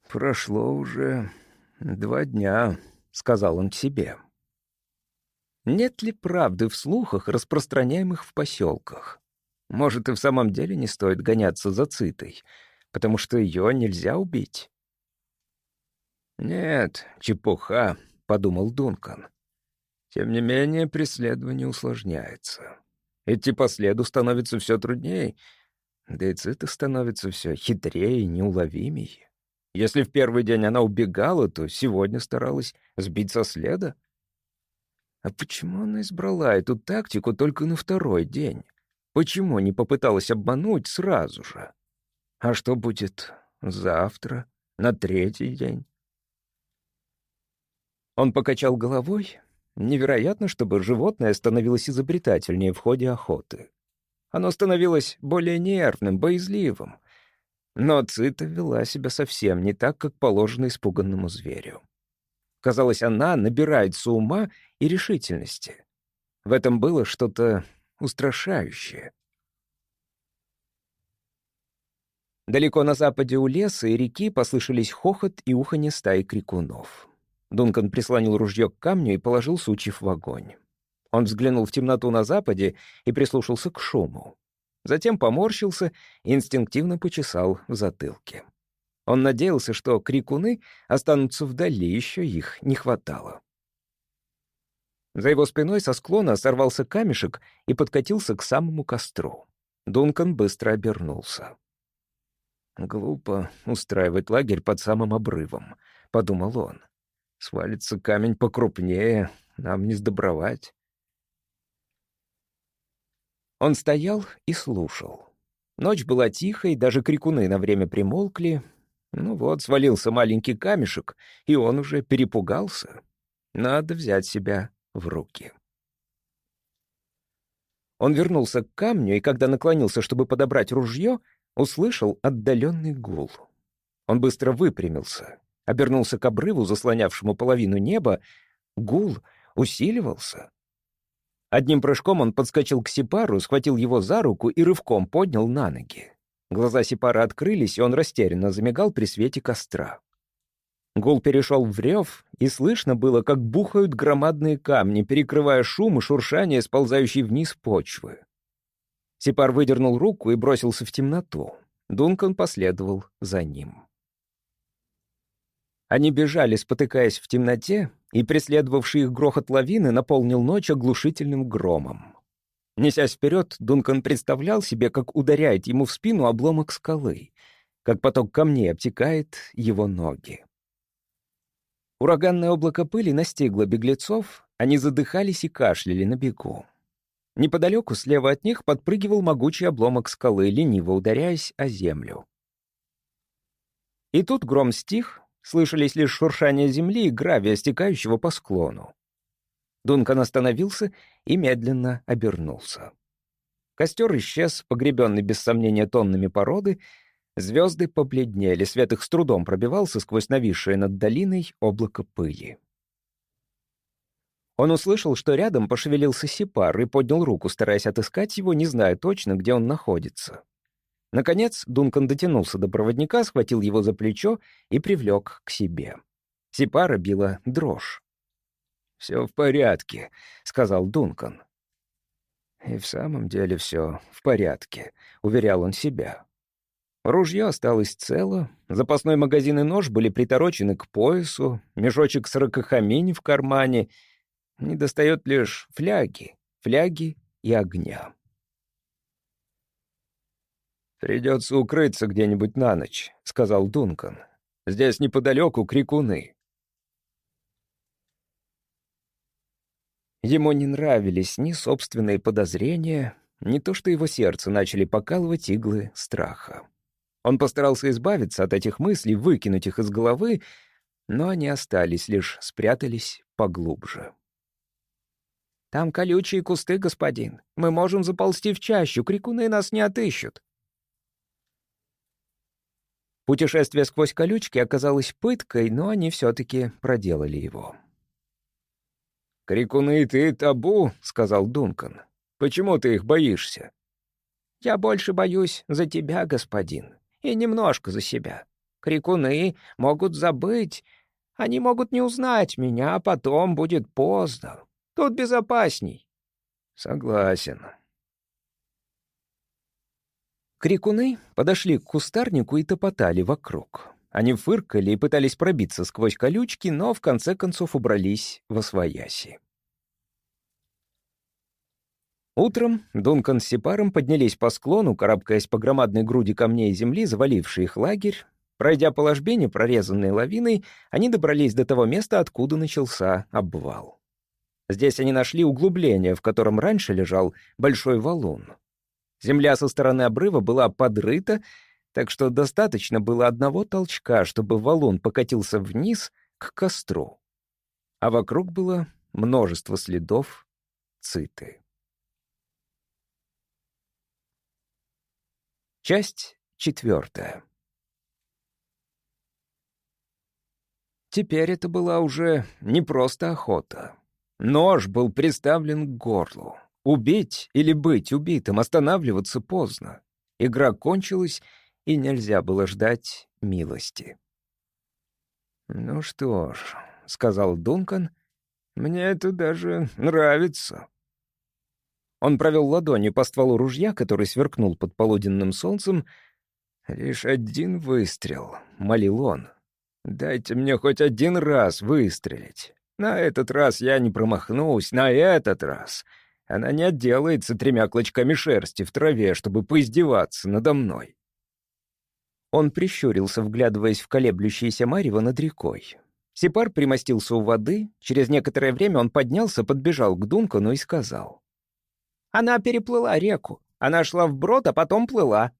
«Прошло уже два дня», — сказал он себе. Нет ли правды в слухах, распространяемых в поселках? Может, и в самом деле не стоит гоняться за Цитой, потому что ее нельзя убить? «Нет, чепуха», — подумал Дункан. Тем не менее, преследование усложняется. Идти по следу становится все труднее, да и Цита становится все хитрее и неуловимее. Если в первый день она убегала, то сегодня старалась сбить со следа. А почему она избрала эту тактику только на второй день? Почему не попыталась обмануть сразу же? А что будет завтра, на третий день? Он покачал головой Невероятно, чтобы животное становилось изобретательнее в ходе охоты. Оно становилось более нервным, боязливым. Но Цита вела себя совсем не так, как положено испуганному зверю. Казалось, она набирается ума и решительности. В этом было что-то устрашающее. Далеко на западе у леса и реки послышались хохот и уханье стаи крикунов. Дункан прислонил ружье к камню и положил сучьев в огонь. Он взглянул в темноту на западе и прислушался к шуму. Затем поморщился и инстинктивно почесал в затылке. Он надеялся, что крикуны останутся вдали, еще их не хватало. За его спиной со склона сорвался камешек и подкатился к самому костру. Дункан быстро обернулся. «Глупо устраивать лагерь под самым обрывом», — подумал он. Свалится камень покрупнее, нам не сдобровать. Он стоял и слушал. Ночь была тихой, даже крикуны на время примолкли. Ну вот, свалился маленький камешек, и он уже перепугался. Надо взять себя в руки. Он вернулся к камню, и когда наклонился, чтобы подобрать ружье, услышал отдаленный гул. Он быстро выпрямился обернулся к обрыву, заслонявшему половину неба, гул усиливался. Одним прыжком он подскочил к Сипару, схватил его за руку и рывком поднял на ноги. Глаза Сипара открылись, и он растерянно замигал при свете костра. Гул перешел в рев, и слышно было, как бухают громадные камни, перекрывая шум и шуршание, сползающей вниз почвы. Сипар выдернул руку и бросился в темноту. Дункан последовал за ним. Они бежали, спотыкаясь в темноте, и преследовавший их грохот лавины наполнил ночь оглушительным громом. Несясь вперед, Дункан представлял себе, как ударяет ему в спину обломок скалы, как поток камней обтекает его ноги. Ураганное облако пыли настигло беглецов, они задыхались и кашляли на бегу. Неподалеку, слева от них, подпрыгивал могучий обломок скалы, лениво ударяясь о землю. И тут гром стих, Слышались лишь шуршание земли и гравия, стекающего по склону. Дункан остановился и медленно обернулся. Костер исчез, погребенный без сомнения тоннами породы, звезды побледнели, свет их с трудом пробивался сквозь нависшее над долиной облако пыли. Он услышал, что рядом пошевелился Сипар и поднял руку, стараясь отыскать его, не зная точно, где он находится. Наконец Дункан дотянулся до проводника, схватил его за плечо и привлек к себе. Сипара била дрожь. «Все в порядке», — сказал Дункан. «И в самом деле все в порядке», — уверял он себя. Ружье осталось цело, запасной магазин и нож были приторочены к поясу, мешочек с ракохаминь в кармане. Не достает лишь фляги, фляги и огня. «Придется укрыться где-нибудь на ночь», — сказал Дункан. «Здесь неподалеку крикуны». Ему не нравились ни собственные подозрения, ни то, что его сердце начали покалывать иглы страха. Он постарался избавиться от этих мыслей, выкинуть их из головы, но они остались, лишь спрятались поглубже. «Там колючие кусты, господин. Мы можем заползти в чащу, крикуны нас не отыщут». Путешествие сквозь колючки оказалось пыткой, но они все-таки проделали его. «Крикуны ты табу», — сказал Дункан. «Почему ты их боишься?» «Я больше боюсь за тебя, господин, и немножко за себя. Крикуны могут забыть, они могут не узнать меня, а потом будет поздно. Тут безопасней». «Согласен», Крикуны подошли к кустарнику и топотали вокруг. Они фыркали и пытались пробиться сквозь колючки, но в конце концов убрались во свояси. Утром Дункан с Сепаром поднялись по склону, карабкаясь по громадной груди камней земли, завалившей их лагерь. Пройдя по ложбине, прорезанной лавиной, они добрались до того места, откуда начался обвал. Здесь они нашли углубление, в котором раньше лежал большой валун. Земля со стороны обрыва была подрыта, так что достаточно было одного толчка, чтобы валун покатился вниз к костру. А вокруг было множество следов циты. Часть четвертая. Теперь это была уже не просто охота. Нож был приставлен к горлу. Убить или быть убитым, останавливаться поздно. Игра кончилась, и нельзя было ждать милости. «Ну что ж», — сказал Дункан, — «мне это даже нравится». Он провел ладонью по стволу ружья, который сверкнул под полуденным солнцем. «Лишь один выстрел», — молил он. «Дайте мне хоть один раз выстрелить. На этот раз я не промахнусь, на этот раз она не отделается тремя клочками шерсти в траве, чтобы поиздеваться надо мной. Он прищурился, вглядываясь в колеблющееся марево над рекой. Сепар примостился у воды. Через некоторое время он поднялся, подбежал к Дункану и сказал. «Она переплыла реку. Она шла вброд, а потом плыла».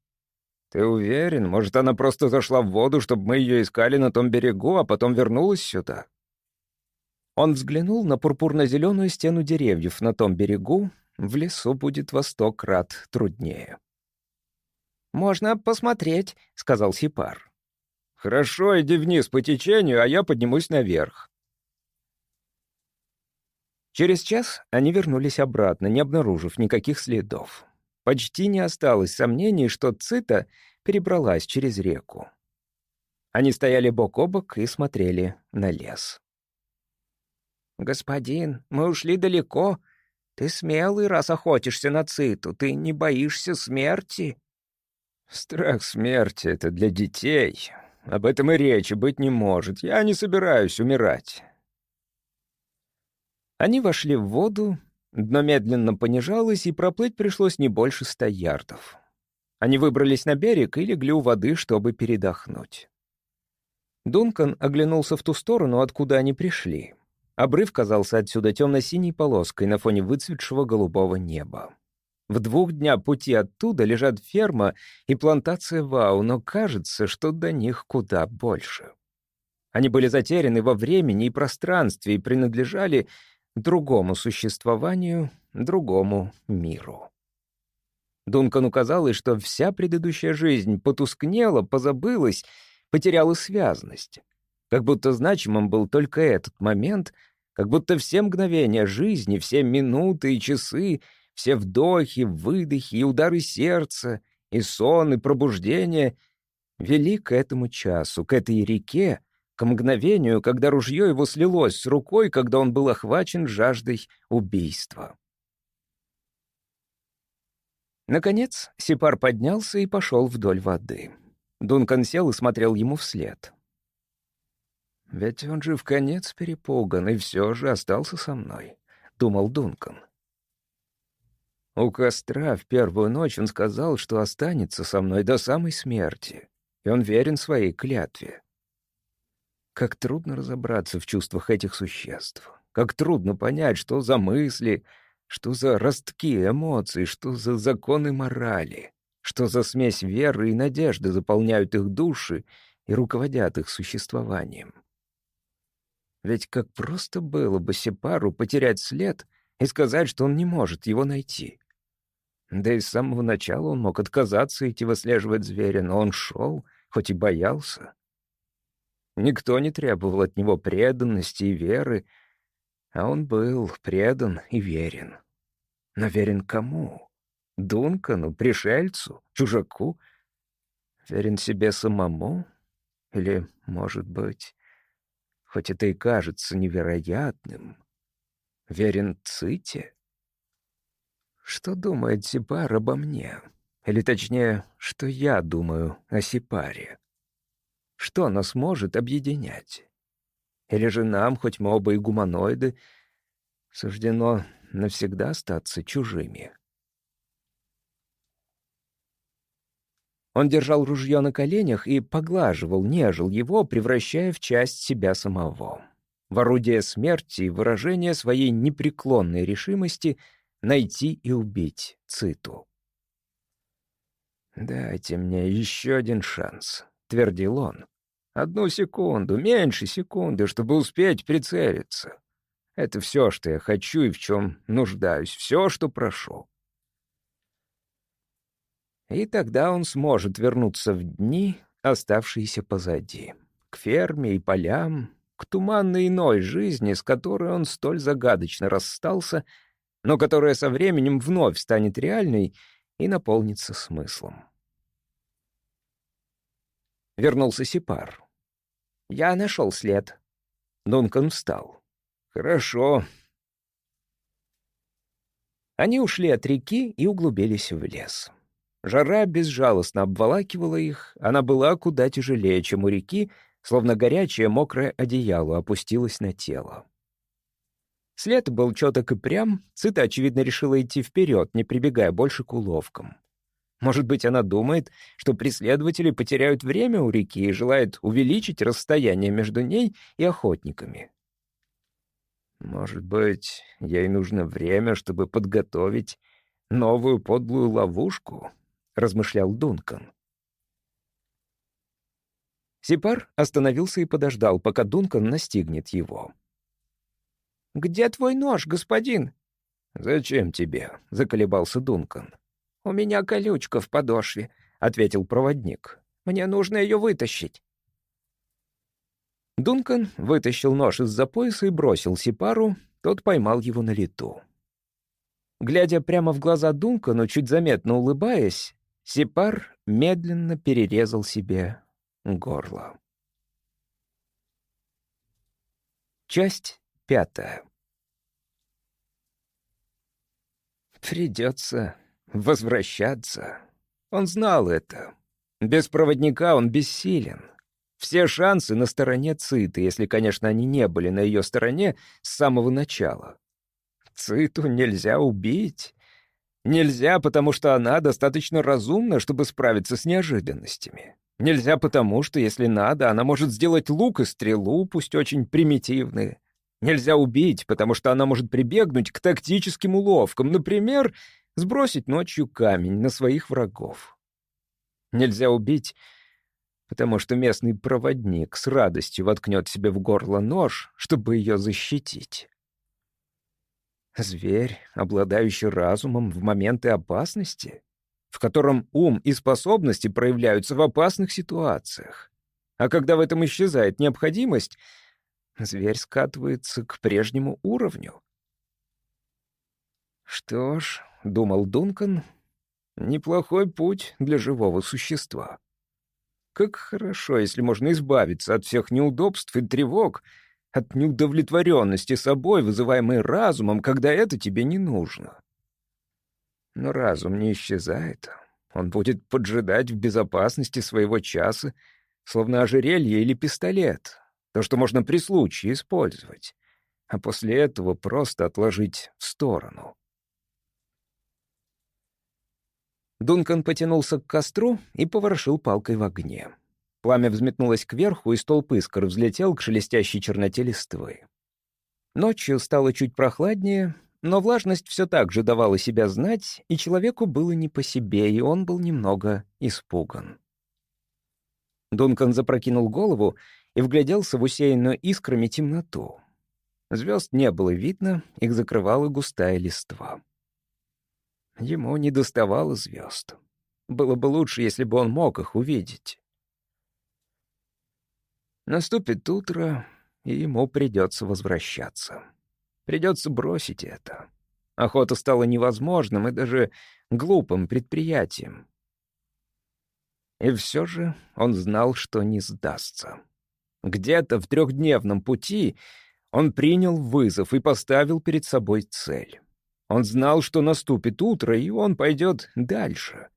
«Ты уверен? Может, она просто зашла в воду, чтобы мы ее искали на том берегу, а потом вернулась сюда?» Он взглянул на пурпурно-зеленую стену деревьев на том берегу. В лесу будет во сто крат труднее. «Можно посмотреть», — сказал Сипар. «Хорошо, иди вниз по течению, а я поднимусь наверх». Через час они вернулись обратно, не обнаружив никаких следов. Почти не осталось сомнений, что Цита перебралась через реку. Они стояли бок о бок и смотрели на лес. «Господин, мы ушли далеко. Ты смелый, раз охотишься на циту. Ты не боишься смерти?» «Страх смерти — это для детей. Об этом и речи быть не может. Я не собираюсь умирать». Они вошли в воду, дно медленно понижалось, и проплыть пришлось не больше ста ярдов. Они выбрались на берег и легли у воды, чтобы передохнуть. Дункан оглянулся в ту сторону, откуда они пришли. Обрыв казался отсюда темно-синей полоской на фоне выцветшего голубого неба. В двух дня пути оттуда лежат ферма и плантация Вау, но кажется, что до них куда больше. Они были затеряны во времени и пространстве и принадлежали другому существованию, другому миру. Дункану казалось, что вся предыдущая жизнь потускнела, позабылась, потеряла связность. Как будто значимым был только этот момент — как будто все мгновения жизни, все минуты и часы, все вдохи, выдохи и удары сердца, и сон, и пробуждение вели к этому часу, к этой реке, к мгновению, когда ружье его слилось с рукой, когда он был охвачен жаждой убийства. Наконец, Сипар поднялся и пошел вдоль воды. Дункан сел и смотрел ему вслед. «Ведь он же в конец перепуган и все же остался со мной», — думал Дункан. У костра в первую ночь он сказал, что останется со мной до самой смерти, и он верен своей клятве. Как трудно разобраться в чувствах этих существ. Как трудно понять, что за мысли, что за ростки эмоций, что за законы морали, что за смесь веры и надежды заполняют их души и руководят их существованием. Ведь как просто было бы Сепару потерять след и сказать, что он не может его найти. Да и с самого начала он мог отказаться идти выслеживать зверя, но он шел, хоть и боялся. Никто не требовал от него преданности и веры, а он был предан и верен. Но верен кому? Дункану, пришельцу, чужаку? Верен себе самому? Или, может быть, хоть это и кажется невероятным, верен Ците? Что думает Сипар обо мне? Или точнее, что я думаю о Сипаре? Что нас может объединять? Или же нам, хоть мы оба и гуманоиды, суждено навсегда остаться чужими? Он держал ружье на коленях и поглаживал, нежил его, превращая в часть себя самого. В орудие смерти и выражение своей непреклонной решимости найти и убить Циту. «Дайте мне еще один шанс», — твердил он. Одну секунду, меньше секунды, чтобы успеть прицелиться. Это все, что я хочу и в чем нуждаюсь, все, что прошу. И тогда он сможет вернуться в дни, оставшиеся позади, к ферме и полям, к туманной иной жизни, с которой он столь загадочно расстался, но которая со временем вновь станет реальной и наполнится смыслом. Вернулся Сипар. «Я нашел след». Дункан встал. «Хорошо». Они ушли от реки и углубились в лес. Жара безжалостно обволакивала их, она была куда тяжелее, чем у реки, словно горячее мокрое одеяло опустилось на тело. След был четок и прям, Цита, очевидно, решила идти вперед, не прибегая больше к уловкам. Может быть, она думает, что преследователи потеряют время у реки и желает увеличить расстояние между ней и охотниками. Может быть, ей нужно время, чтобы подготовить новую подлую ловушку, размышлял Дункан. Сипар остановился и подождал, пока Дункан настигнет его. «Где твой нож, господин?» «Зачем тебе?» — заколебался Дункан. «У меня колючка в подошве», — ответил проводник. «Мне нужно ее вытащить». Дункан вытащил нож из-за пояса и бросил Сипару, тот поймал его на лету. Глядя прямо в глаза Дункану, чуть заметно улыбаясь, Сипар медленно перерезал себе горло. Часть пятая. Придется возвращаться. Он знал это. Без проводника он бессилен. Все шансы на стороне Циты, если, конечно, они не были на ее стороне с самого начала. Циту нельзя убить. Нельзя, потому что она достаточно разумна, чтобы справиться с неожиданностями. Нельзя потому, что, если надо, она может сделать лук и стрелу, пусть очень примитивные. Нельзя убить, потому что она может прибегнуть к тактическим уловкам, например, сбросить ночью камень на своих врагов. Нельзя убить, потому что местный проводник с радостью воткнет себе в горло нож, чтобы ее защитить. Зверь, обладающий разумом в моменты опасности, в котором ум и способности проявляются в опасных ситуациях. А когда в этом исчезает необходимость, зверь скатывается к прежнему уровню. Что ж, — думал Дункан, — неплохой путь для живого существа. Как хорошо, если можно избавиться от всех неудобств и тревог, от неудовлетворенности собой, вызываемой разумом, когда это тебе не нужно. Но разум не исчезает. Он будет поджидать в безопасности своего часа, словно ожерелье или пистолет, то, что можно при случае использовать, а после этого просто отложить в сторону. Дункан потянулся к костру и поворошил палкой в огне. Пламя взметнулось кверху, и столб искр взлетел к шелестящей черноте листвы. Ночью стало чуть прохладнее, но влажность все так же давала себя знать, и человеку было не по себе, и он был немного испуган. Дункан запрокинул голову и вгляделся в усеянную искрами темноту. Звезд не было видно, их закрывала густая листва. Ему не доставало звезд. Было бы лучше, если бы он мог их увидеть. Наступит утро, и ему придется возвращаться. Придется бросить это. Охота стала невозможным и даже глупым предприятием. И все же он знал, что не сдастся. Где-то в трехдневном пути он принял вызов и поставил перед собой цель. Он знал, что наступит утро, и он пойдет дальше.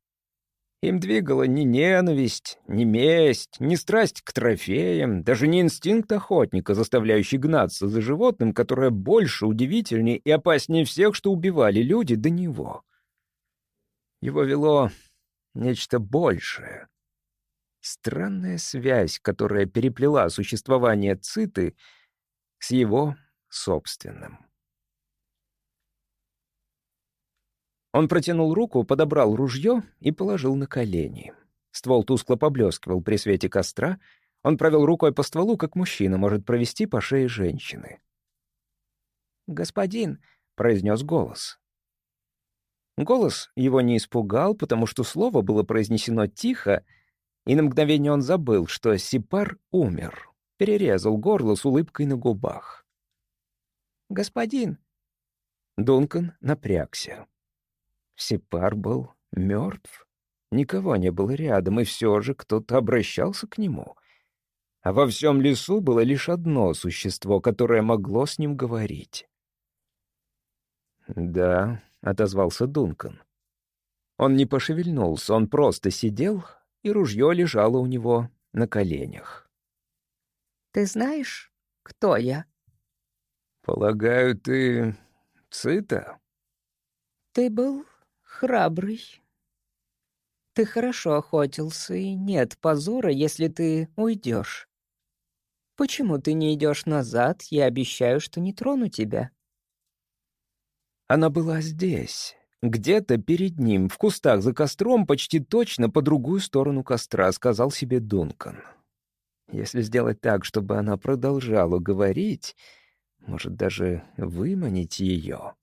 Им двигала не ненависть, не месть, не страсть к трофеям, даже не инстинкт охотника, заставляющий гнаться за животным, которое больше удивительнее и опаснее всех, что убивали люди до него. Его вело нечто большее. Странная связь, которая переплела существование Циты с его собственным. Он протянул руку, подобрал ружье и положил на колени. Ствол тускло поблескивал при свете костра. Он провел рукой по стволу, как мужчина может провести по шее женщины. «Господин», — произнес голос. Голос его не испугал, потому что слово было произнесено тихо, и на мгновение он забыл, что Сипар умер, перерезал горло с улыбкой на губах. «Господин!» Дункан напрягся. Сепар был мертв. Никого не было рядом, и все же кто-то обращался к нему. А во всем лесу было лишь одно существо, которое могло с ним говорить. «Да», — отозвался Дункан. Он не пошевельнулся, он просто сидел, и ружье лежало у него на коленях. «Ты знаешь, кто я?» «Полагаю, ты Цита?» «Ты был храбрый. Ты хорошо охотился, и нет позора, если ты уйдешь. Почему ты не идешь назад? Я обещаю, что не трону тебя. Она была здесь, где-то перед ним, в кустах за костром, почти точно по другую сторону костра, сказал себе Дункан. Если сделать так, чтобы она продолжала говорить, может даже выманить ее.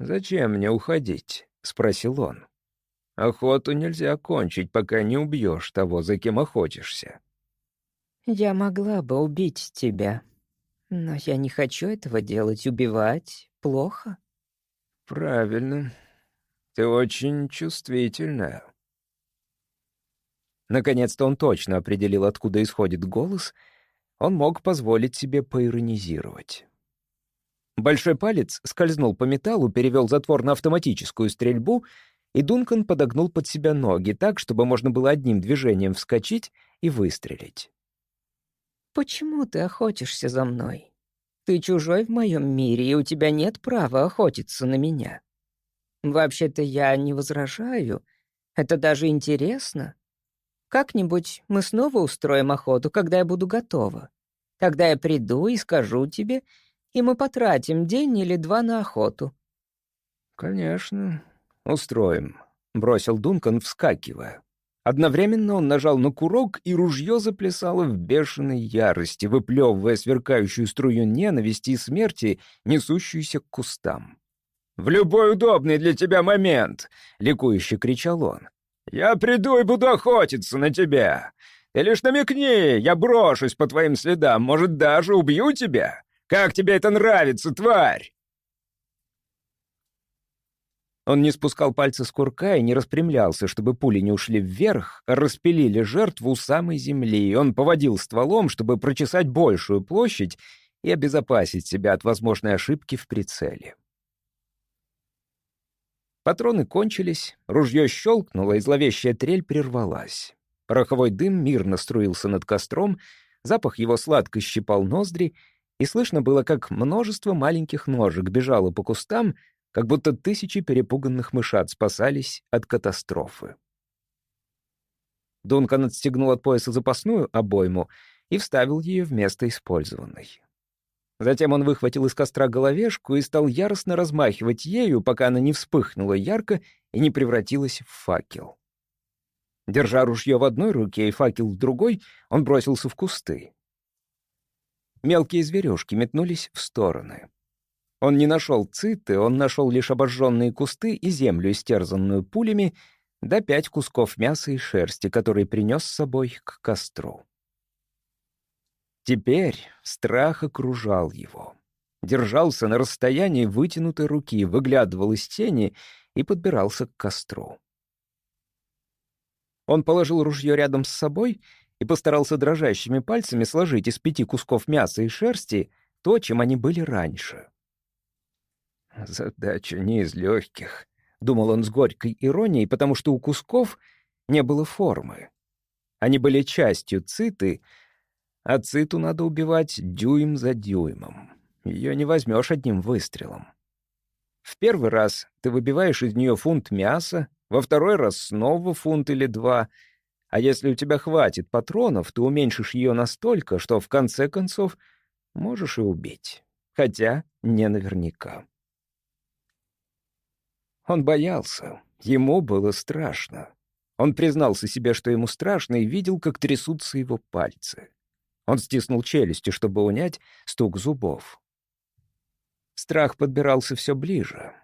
«Зачем мне уходить?» — спросил он. «Охоту нельзя кончить, пока не убьешь того, за кем охотишься». «Я могла бы убить тебя, но я не хочу этого делать. Убивать плохо». «Правильно. Ты очень чувствительная». Наконец-то он точно определил, откуда исходит голос. Он мог позволить себе поиронизировать. Большой палец скользнул по металлу, перевел затвор на автоматическую стрельбу, и Дункан подогнул под себя ноги так, чтобы можно было одним движением вскочить и выстрелить. «Почему ты охотишься за мной? Ты чужой в моем мире, и у тебя нет права охотиться на меня. Вообще-то я не возражаю. Это даже интересно. Как-нибудь мы снова устроим охоту, когда я буду готова. Тогда я приду и скажу тебе, и мы потратим день или два на охоту». «Конечно, устроим», — бросил Дункан, вскакивая. Одновременно он нажал на курок, и ружье заплясало в бешеной ярости, выплевывая сверкающую струю ненависти и смерти, несущуюся к кустам. «В любой удобный для тебя момент!» — ликующе кричал он. «Я приду и буду охотиться на тебя! Ты лишь намекни, я брошусь по твоим следам, может, даже убью тебя! Как тебе это нравится, тварь?» Он не спускал пальца с курка и не распрямлялся, чтобы пули не ушли вверх, а распилили жертву у самой земли, он поводил стволом, чтобы прочесать большую площадь и обезопасить себя от возможной ошибки в прицеле. Патроны кончились, ружье щелкнуло, и зловещая трель прервалась. Пороховой дым мирно струился над костром, запах его сладко щипал ноздри, и слышно было, как множество маленьких ножек бежало по кустам, как будто тысячи перепуганных мышат спасались от катастрофы. Дункан отстегнул от пояса запасную обойму и вставил ее вместо использованной. Затем он выхватил из костра головешку и стал яростно размахивать ею, пока она не вспыхнула ярко и не превратилась в факел. Держа ружье в одной руке и факел в другой, он бросился в кусты. Мелкие зверюшки метнулись в стороны. Он не нашел циты, он нашел лишь обожженные кусты и землю, истерзанную пулями, да пять кусков мяса и шерсти, которые принес с собой к костру. Теперь страх окружал его. Держался на расстоянии вытянутой руки, выглядывал из тени и подбирался к костру. Он положил ружье рядом с собой и постарался дрожащими пальцами сложить из пяти кусков мяса и шерсти то, чем они были раньше. «Задача не из легких», — думал он с горькой иронией, потому что у кусков не было формы. Они были частью циты, а циту надо убивать дюйм за дюймом. Ее не возьмешь одним выстрелом. В первый раз ты выбиваешь из нее фунт мяса, во второй раз снова фунт или два, а если у тебя хватит патронов, ты уменьшишь ее настолько, что в конце концов можешь и убить. Хотя не наверняка. Он боялся, ему было страшно. Он признался себе, что ему страшно, и видел, как трясутся его пальцы. Он стиснул челюсти, чтобы унять стук зубов. Страх подбирался все ближе.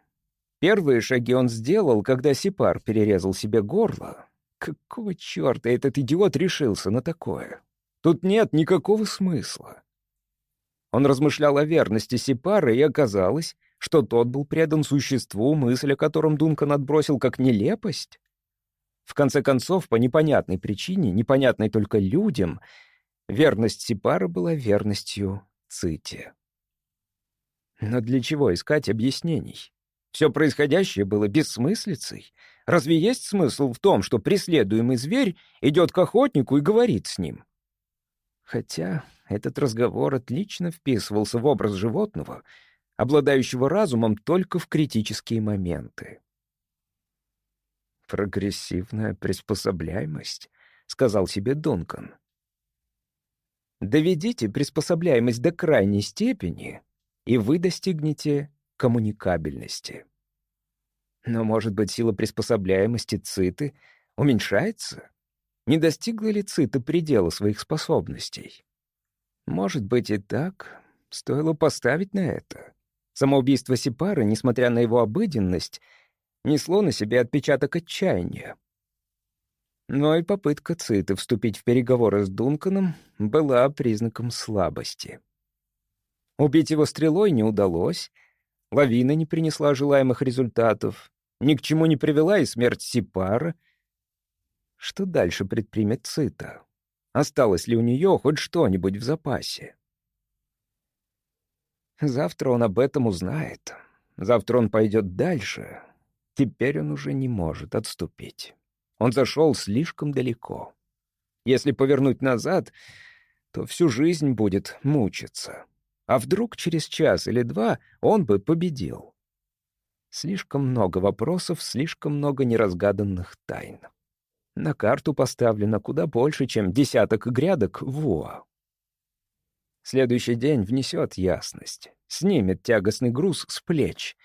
Первые шаги он сделал, когда Сипар перерезал себе горло. Какого черта этот идиот решился на такое? Тут нет никакого смысла. Он размышлял о верности Сипара, и оказалось, что тот был предан существу, мысль о котором Дункан отбросил как нелепость. В конце концов, по непонятной причине, непонятной только людям, Верность Сипара была верностью Цити. Но для чего искать объяснений? Все происходящее было бессмыслицей. Разве есть смысл в том, что преследуемый зверь идет к охотнику и говорит с ним? Хотя этот разговор отлично вписывался в образ животного, обладающего разумом только в критические моменты. «Прогрессивная приспособляемость», — сказал себе Дункан. Доведите приспособляемость до крайней степени, и вы достигнете коммуникабельности. Но, может быть, сила приспособляемости циты уменьшается? Не достигла ли цита предела своих способностей? Может быть и так. Стоило поставить на это. Самоубийство Сипара, несмотря на его обыденность, несло на себе отпечаток отчаяния. Но и попытка Циты вступить в переговоры с Дунканом была признаком слабости. Убить его стрелой не удалось, лавина не принесла желаемых результатов, ни к чему не привела и смерть Сипара. Что дальше предпримет Цита? Осталось ли у нее хоть что-нибудь в запасе? Завтра он об этом узнает. Завтра он пойдет дальше. Теперь он уже не может отступить. Он зашел слишком далеко. Если повернуть назад, то всю жизнь будет мучиться. А вдруг через час или два он бы победил? Слишком много вопросов, слишком много неразгаданных тайн. На карту поставлено куда больше, чем десяток грядок во. Следующий день внесет ясность, снимет тягостный груз с плеч,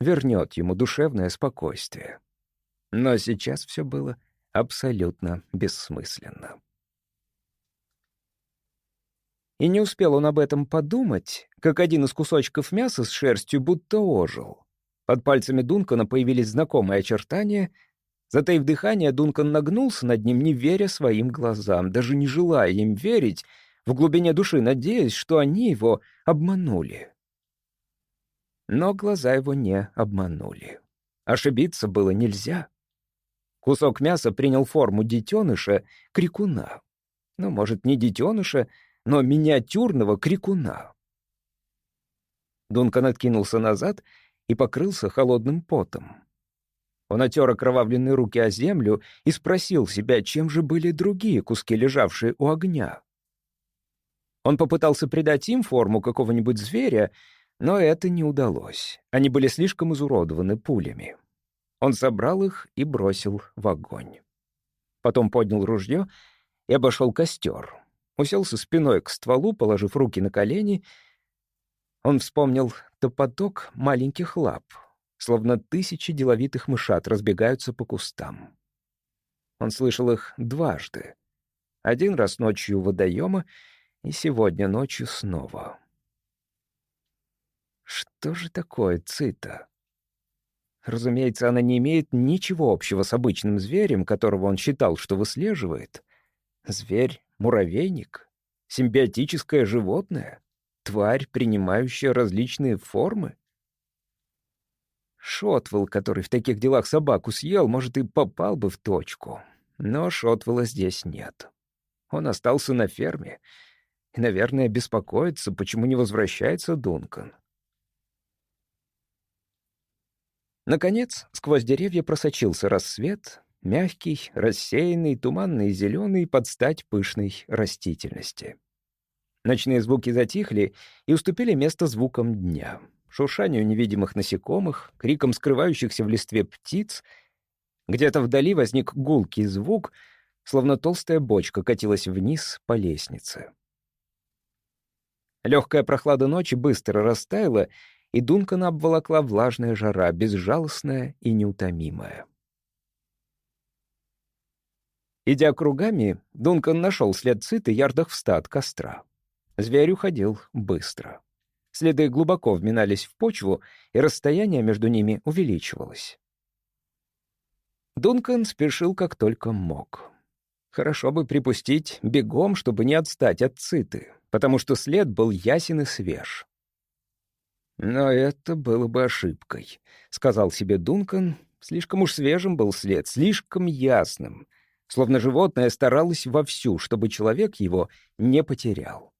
вернет ему душевное спокойствие. Но сейчас все было абсолютно бессмысленно. И не успел он об этом подумать, как один из кусочков мяса с шерстью будто ожил. Под пальцами Дункана появились знакомые очертания. Затаив дыхание, Дункан нагнулся над ним, не веря своим глазам, даже не желая им верить, в глубине души надеясь, что они его обманули. Но глаза его не обманули. Ошибиться было нельзя. Кусок мяса принял форму детеныша, крикуна. Ну, может, не детеныша, но миниатюрного крикуна. Дункан откинулся назад и покрылся холодным потом. Он отер окровавленные руки о землю и спросил себя, чем же были другие куски, лежавшие у огня. Он попытался придать им форму какого-нибудь зверя, Но это не удалось. Они были слишком изуродованы пулями. Он собрал их и бросил в огонь. Потом поднял ружье и обошел костер. Уселся спиной к стволу, положив руки на колени. Он вспомнил топоток маленьких лап, словно тысячи деловитых мышат разбегаются по кустам. Он слышал их дважды. Один раз ночью у водоема и сегодня ночью снова. Что же такое цита? Разумеется, она не имеет ничего общего с обычным зверем, которого он считал, что выслеживает. Зверь — муравейник, симбиотическое животное, тварь, принимающая различные формы. Шотвелл, который в таких делах собаку съел, может, и попал бы в точку. Но Шотвелла здесь нет. Он остался на ферме и, наверное, беспокоится, почему не возвращается Дункан. Наконец, сквозь деревья просочился рассвет, мягкий, рассеянный, туманный, зеленый, под стать пышной растительности. Ночные звуки затихли и уступили место звукам дня, шуршанию невидимых насекомых, крикам скрывающихся в листве птиц. Где-то вдали возник гулкий звук, словно толстая бочка катилась вниз по лестнице. Легкая прохлада ночи быстро растаяла, и Дункана обволокла влажная жара, безжалостная и неутомимая. Идя кругами, Дункан нашел след циты ярдах в ста от костра. Зверь уходил быстро. Следы глубоко вминались в почву, и расстояние между ними увеличивалось. Дункан спешил как только мог. Хорошо бы припустить бегом, чтобы не отстать от циты, потому что след был ясен и свеж. «Но это было бы ошибкой», — сказал себе Дункан. Слишком уж свежим был след, слишком ясным, словно животное старалось вовсю, чтобы человек его не потерял.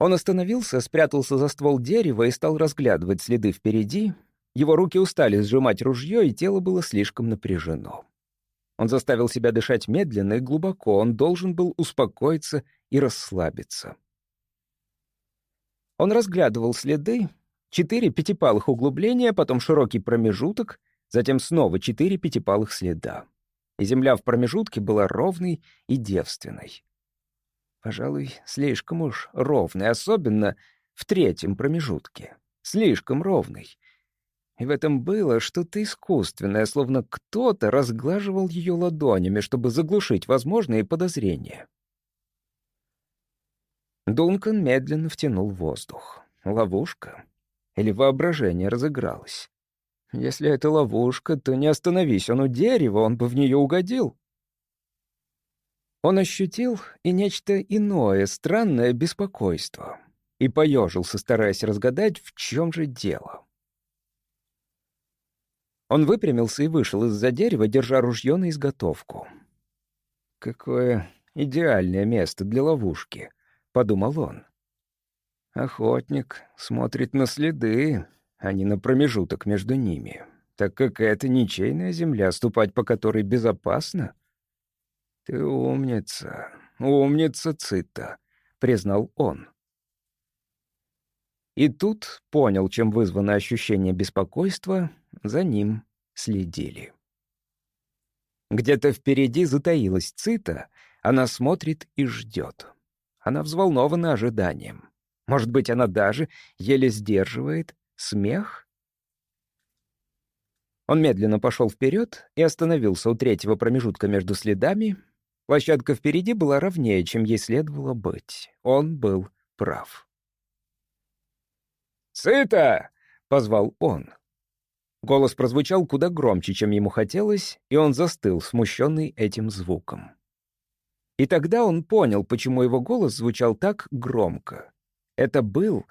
Он остановился, спрятался за ствол дерева и стал разглядывать следы впереди. Его руки устали сжимать ружье, и тело было слишком напряжено. Он заставил себя дышать медленно и глубоко, он должен был успокоиться и расслабиться. Он разглядывал следы, четыре пятипалых углубления, потом широкий промежуток, затем снова четыре пятипалых следа. И земля в промежутке была ровной и девственной. Пожалуй, слишком уж ровной, особенно в третьем промежутке. Слишком ровной. И в этом было что-то искусственное, словно кто-то разглаживал ее ладонями, чтобы заглушить возможные подозрения. Дункан медленно втянул воздух. Ловушка? Или воображение разыгралось? Если это ловушка, то не остановись он у дерева, он бы в нее угодил. Он ощутил и нечто иное, странное беспокойство, и поежился, стараясь разгадать, в чем же дело. Он выпрямился и вышел из-за дерева, держа ружье на изготовку. Какое идеальное место для ловушки —— подумал он. Охотник смотрит на следы, а не на промежуток между ними, так как это ничейная земля, ступать по которой безопасно. «Ты умница, умница, Цита», — признал он. И тут понял, чем вызвано ощущение беспокойства, за ним следили. Где-то впереди затаилась Цита, она смотрит и ждет. Она взволнована ожиданием. Может быть, она даже еле сдерживает смех? Он медленно пошел вперед и остановился у третьего промежутка между следами. Площадка впереди была ровнее, чем ей следовало быть. Он был прав. «Сыто!» — позвал он. Голос прозвучал куда громче, чем ему хотелось, и он застыл, смущенный этим звуком. И тогда он понял, почему его голос звучал так громко. Это был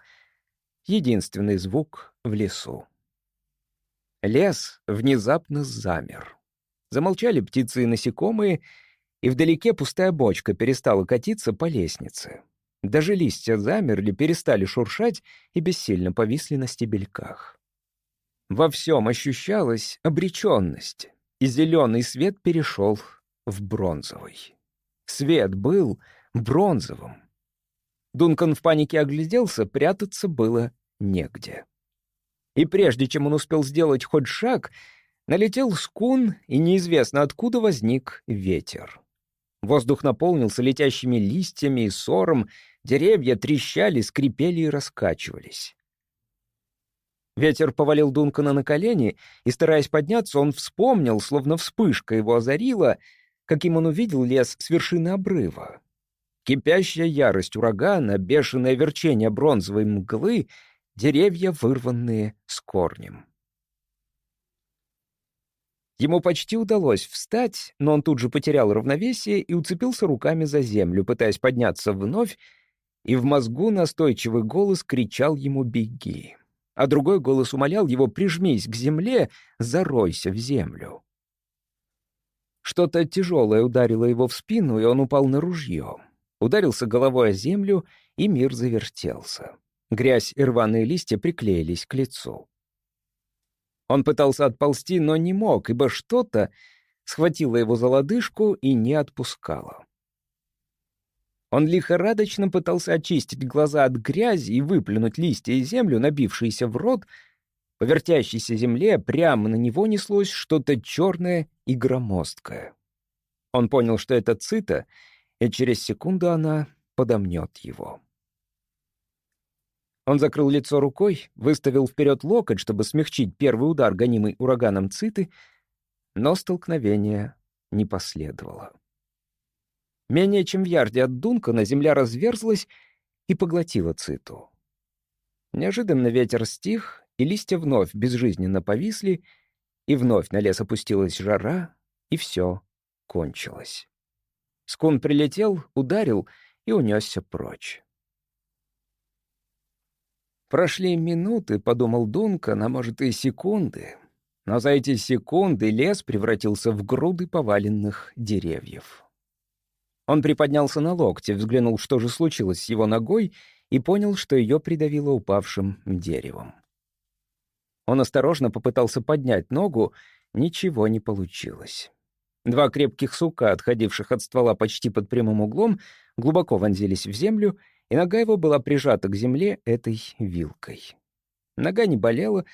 единственный звук в лесу. Лес внезапно замер. Замолчали птицы и насекомые, и вдалеке пустая бочка перестала катиться по лестнице. Даже листья замерли, перестали шуршать и бессильно повисли на стебельках. Во всем ощущалась обреченность, и зеленый свет перешел в бронзовый. Свет был бронзовым. Дункан в панике огляделся, прятаться было негде. И прежде чем он успел сделать хоть шаг, налетел скун, и неизвестно откуда возник ветер. Воздух наполнился летящими листьями и сором, деревья трещали, скрипели и раскачивались. Ветер повалил Дункана на колени, и, стараясь подняться, он вспомнил, словно вспышка его озарила, каким он увидел лес с вершины обрыва. Кипящая ярость урагана, бешеное верчение бронзовой мглы, деревья, вырванные с корнем. Ему почти удалось встать, но он тут же потерял равновесие и уцепился руками за землю, пытаясь подняться вновь, и в мозгу настойчивый голос кричал ему «беги», а другой голос умолял его «прижмись к земле, заройся в землю». Что-то тяжелое ударило его в спину, и он упал на ружье. Ударился головой о землю, и мир завертелся. Грязь и рваные листья приклеились к лицу. Он пытался отползти, но не мог, ибо что-то схватило его за лодыжку и не отпускало. Он лихорадочно пытался очистить глаза от грязи и выплюнуть листья и землю, набившиеся в рот. По вертящейся земле прямо на него неслось что-то черное и громоздкое. Он понял, что это цита, и через секунду она подомнет его. Он закрыл лицо рукой, выставил вперед локоть, чтобы смягчить первый удар, гонимый ураганом циты, но столкновение не последовало. Менее чем в ярде от Дункана земля разверзлась и поглотила циту. Неожиданно ветер стих, и листья вновь безжизненно повисли, и вновь на лес опустилась жара, и все кончилось. Скун прилетел, ударил и унесся прочь. Прошли минуты, подумал Дункан, а может и секунды. Но за эти секунды лес превратился в груды поваленных деревьев. Он приподнялся на локте, взглянул, что же случилось с его ногой, и понял, что ее придавило упавшим деревом. Он осторожно попытался поднять ногу, ничего не получилось. Два крепких сука, отходивших от ствола почти под прямым углом, глубоко вонзились в землю — и нога его была прижата к земле этой вилкой. Нога не болела,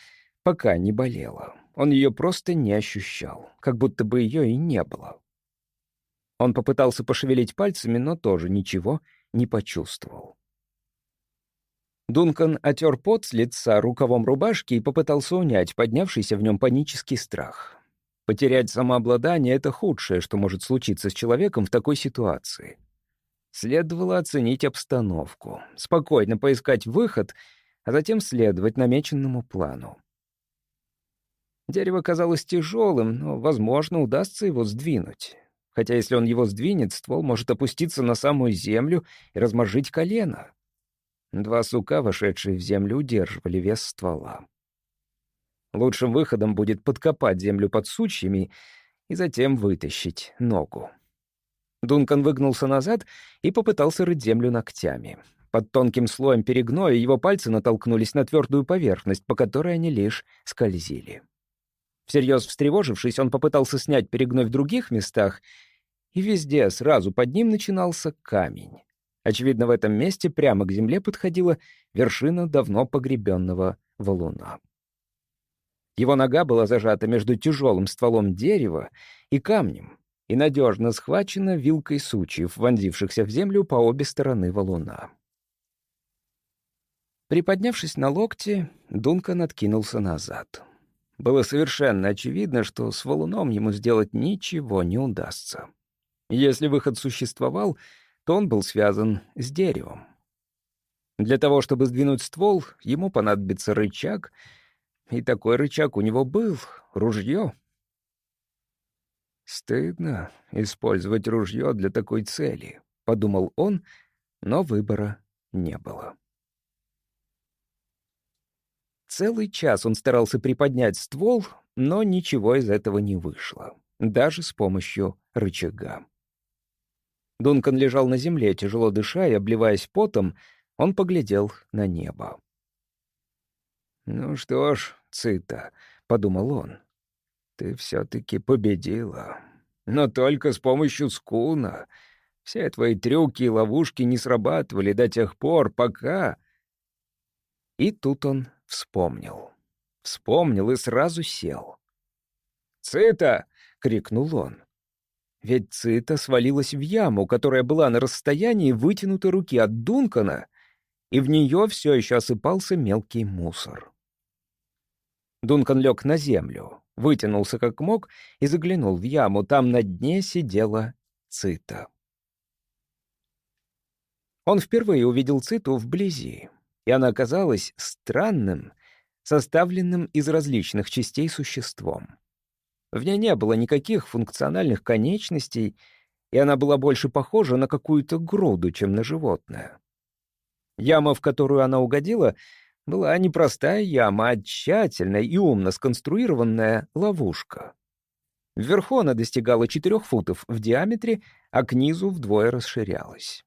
пока не болела. Он ее просто не ощущал, как будто бы ее и не было. Он попытался пошевелить пальцами, но тоже ничего не почувствовал. Дункан отер пот с лица рукавом рубашки и попытался унять поднявшийся в нем панический страх. Потерять самообладание — это худшее, что может случиться с человеком в такой ситуации. Следовало оценить обстановку, спокойно поискать выход, а затем следовать намеченному плану. Дерево казалось тяжелым, но, возможно, удастся его сдвинуть. Хотя если он его сдвинет, ствол может опуститься на самую землю и разморжить колено. Два сука, вошедшие в землю, удерживали вес ствола. Лучшим выходом будет подкопать землю под сучьями и затем вытащить ногу. Дункан выгнулся назад и попытался рыть землю ногтями. Под тонким слоем перегноя его пальцы натолкнулись на твердую поверхность, по которой они лишь скользили. Всерьез встревожившись, он попытался снять перегной в других местах, и везде сразу под ним начинался камень. Очевидно, в этом месте прямо к земле подходила вершина давно погребенного валуна. Его нога была зажата между тяжелым стволом дерева и камнем, и надежно схвачена вилкой сучьев, вонзившихся в землю по обе стороны валуна. Приподнявшись на локте, Дункан откинулся назад. Было совершенно очевидно, что с валуном ему сделать ничего не удастся. Если выход существовал, то он был связан с деревом. Для того, чтобы сдвинуть ствол, ему понадобится рычаг, и такой рычаг у него был — ружье — «Стыдно использовать ружье для такой цели», — подумал он, но выбора не было. Целый час он старался приподнять ствол, но ничего из этого не вышло, даже с помощью рычага. Дункан лежал на земле, тяжело дыша и обливаясь потом, он поглядел на небо. «Ну что ж, Цита», — подумал он, ты все-таки победила. Но только с помощью скуна. Все твои трюки и ловушки не срабатывали до тех пор, пока...» И тут он вспомнил. Вспомнил и сразу сел. «Цита!» — крикнул он. Ведь Цита свалилась в яму, которая была на расстоянии вытянутой руки от Дункана, и в нее все еще осыпался мелкий мусор. Дункан лег на землю, вытянулся как мог и заглянул в яму. Там на дне сидела Цита. Он впервые увидел Циту вблизи, и она оказалась странным, составленным из различных частей существом. В ней не было никаких функциональных конечностей, и она была больше похожа на какую-то груду, чем на животное. Яма, в которую она угодила, была не простая яма, а тщательная и умно сконструированная ловушка. Вверху она достигала четырех футов в диаметре, а к низу вдвое расширялась.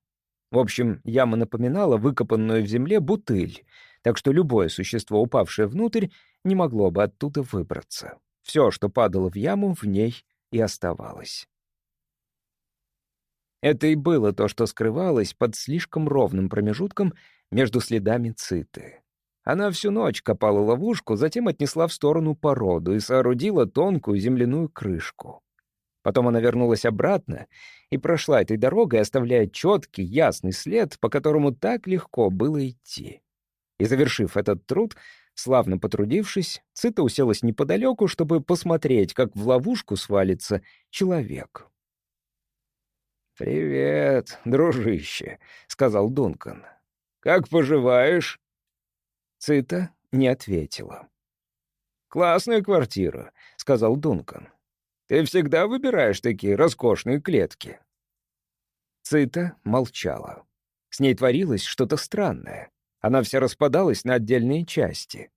В общем, яма напоминала выкопанную в земле бутыль, так что любое существо, упавшее внутрь, не могло бы оттуда выбраться. Все, что падало в яму, в ней и оставалось. Это и было то, что скрывалось под слишком ровным промежутком между следами циты. Она всю ночь копала ловушку, затем отнесла в сторону породу и соорудила тонкую земляную крышку. Потом она вернулась обратно и прошла этой дорогой, оставляя четкий, ясный след, по которому так легко было идти. И, завершив этот труд, славно потрудившись, Цита уселась неподалеку, чтобы посмотреть, как в ловушку свалится человек. «Привет, дружище», — сказал Дункан. «Как поживаешь?» Цита не ответила. «Классная квартира», — сказал Дункан. «Ты всегда выбираешь такие роскошные клетки». Цита молчала. С ней творилось что-то странное. Она вся распадалась на отдельные части.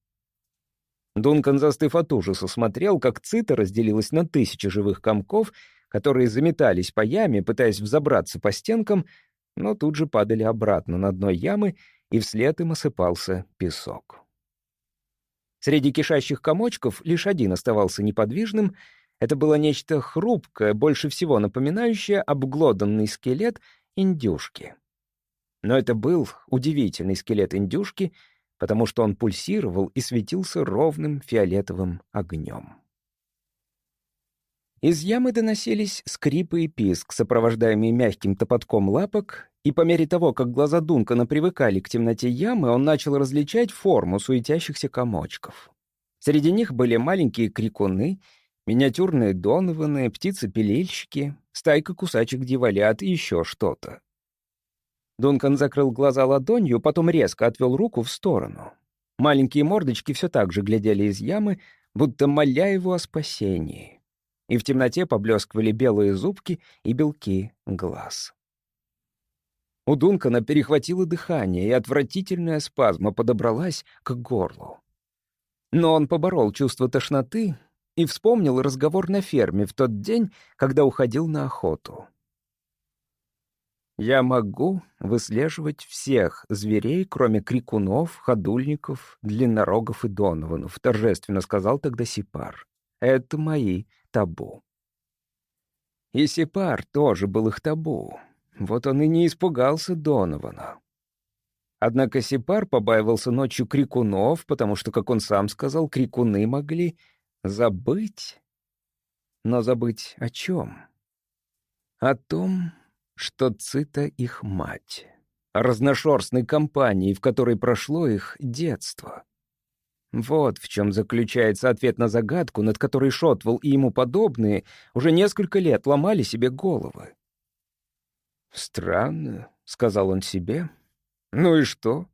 Дункан, застыв от ужаса, смотрел, как Цита разделилась на тысячи живых комков, которые заметались по яме, пытаясь взобраться по стенкам, но тут же падали обратно на дно ямы и вслед им осыпался песок. Среди кишащих комочков лишь один оставался неподвижным. Это было нечто хрупкое, больше всего напоминающее обглоданный скелет индюшки. Но это был удивительный скелет индюшки, потому что он пульсировал и светился ровным фиолетовым огнем. Из ямы доносились скрипы и писк, сопровождаемые мягким топотком лапок, и по мере того, как глаза Дункана привыкали к темноте ямы, он начал различать форму суетящихся комочков. Среди них были маленькие крикуны, миниатюрные донованы, птицы-пилильщики, стайка кусачек-дьяволят и еще что-то. Дункан закрыл глаза ладонью, потом резко отвел руку в сторону. Маленькие мордочки все так же глядели из ямы, будто моля его о спасении и в темноте поблескивали белые зубки и белки глаз. У Дункана перехватило дыхание, и отвратительная спазма подобралась к горлу. Но он поборол чувство тошноты и вспомнил разговор на ферме в тот день, когда уходил на охоту. «Я могу выслеживать всех зверей, кроме крикунов, ходульников, длиннорогов и донованов», — торжественно сказал тогда Сипар. «Это мои табу. И Сепар тоже был их табу. Вот он и не испугался Донована. Однако Сепар побаивался ночью крикунов, потому что, как он сам сказал, крикуны могли забыть. Но забыть о чем? О том, что Цита их мать. О разношерстной компании, в которой прошло их детство. Вот в чем заключается ответ на загадку, над которой Шотвелл и ему подобные уже несколько лет ломали себе головы. «Странно», — сказал он себе. «Ну и что?»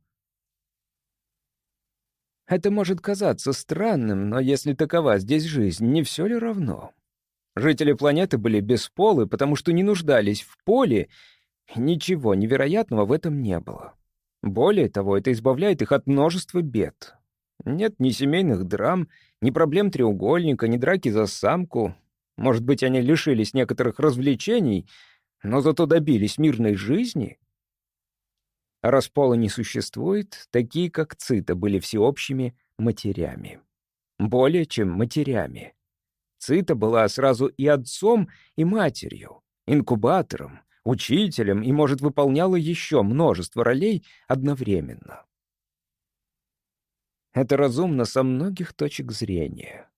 Это может казаться странным, но если такова здесь жизнь, не все ли равно? Жители планеты были бесполы, потому что не нуждались в поле, ничего невероятного в этом не было. Более того, это избавляет их от множества бед. Нет ни семейных драм, ни проблем треугольника, ни драки за самку. Может быть, они лишились некоторых развлечений, но зато добились мирной жизни? А раз пола не существует, такие, как Цита, были всеобщими матерями. Более чем матерями. Цита была сразу и отцом, и матерью, инкубатором, учителем и, может, выполняла еще множество ролей одновременно. Это разумно со многих точек зрения.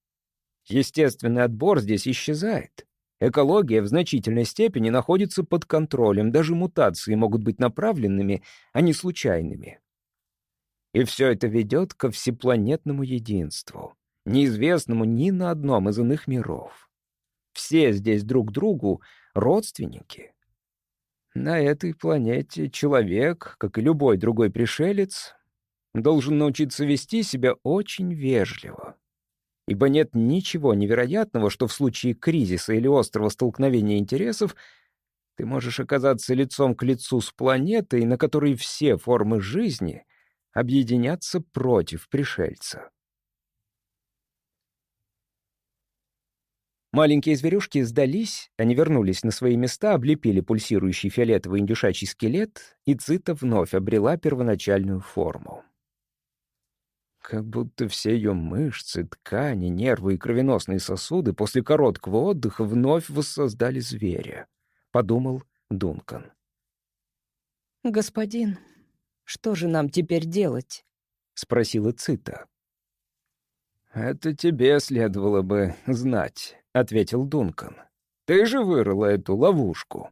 Естественный отбор здесь исчезает. Экология в значительной степени находится под контролем, даже мутации могут быть направленными, а не случайными. И все это ведет ко всепланетному единству, неизвестному ни на одном из иных миров. Все здесь друг другу родственники. На этой планете человек, как и любой другой пришелец, должен научиться вести себя очень вежливо ибо нет ничего невероятного, что в случае кризиса или острого столкновения интересов ты можешь оказаться лицом к лицу с планетой, на которой все формы жизни объединятся против пришельца. Маленькие зверюшки сдались, они вернулись на свои места, облепили пульсирующий фиолетовый индюшачий скелет, и Цита вновь обрела первоначальную форму. Как будто все ее мышцы, ткани, нервы и кровеносные сосуды после короткого отдыха вновь воссоздали зверя, — подумал Дункан. «Господин, что же нам теперь делать?» — спросила Цита. «Это тебе следовало бы знать», — ответил Дункан. «Ты же вырыла эту ловушку».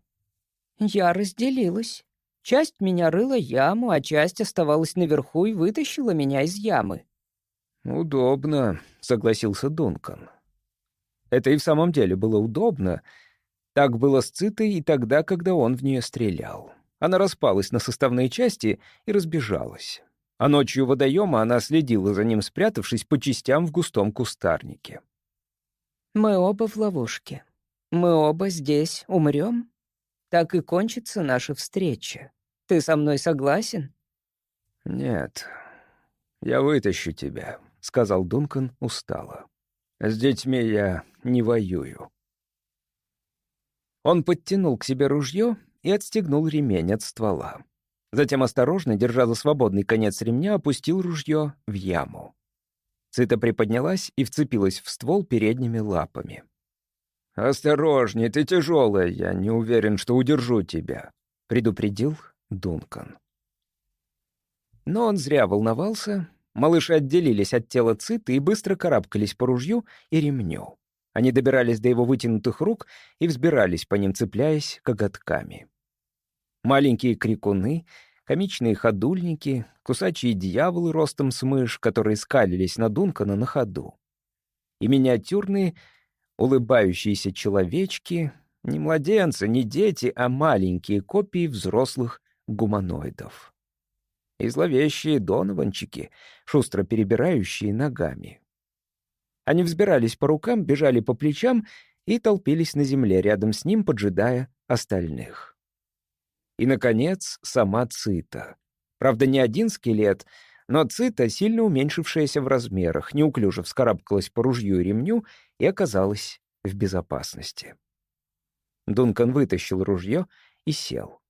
«Я разделилась. Часть меня рыла яму, а часть оставалась наверху и вытащила меня из ямы. «Удобно», — согласился Дункан. Это и в самом деле было удобно. Так было с Цитой и тогда, когда он в нее стрелял. Она распалась на составные части и разбежалась. А ночью водоема она следила за ним, спрятавшись по частям в густом кустарнике. «Мы оба в ловушке. Мы оба здесь умрем. Так и кончится наша встреча. Ты со мной согласен?» «Нет, я вытащу тебя», — сказал Дункан устало. «С детьми я не воюю». Он подтянул к себе ружье и отстегнул ремень от ствола. Затем осторожно, держа за свободный конец ремня, опустил ружье в яму. Цита приподнялась и вцепилась в ствол передними лапами. «Осторожней, ты тяжелая, я не уверен, что удержу тебя», — предупредил Дункан. Но он зря волновался, Малыши отделились от тела Циты и быстро карабкались по ружью и ремню. Они добирались до его вытянутых рук и взбирались по ним, цепляясь коготками. Маленькие крикуны, комичные ходульники, кусачие дьяволы ростом с мышь, которые скалились на Дункана на ходу. И миниатюрные, улыбающиеся человечки, не младенцы, не дети, а маленькие копии взрослых гуманоидов и зловещие донованчики, шустро перебирающие ногами. Они взбирались по рукам, бежали по плечам и толпились на земле рядом с ним, поджидая остальных. И, наконец, сама Цита. Правда, не один скелет, но Цита, сильно уменьшившаяся в размерах, неуклюже вскарабкалась по ружью и ремню и оказалась в безопасности. Дункан вытащил ружье и сел.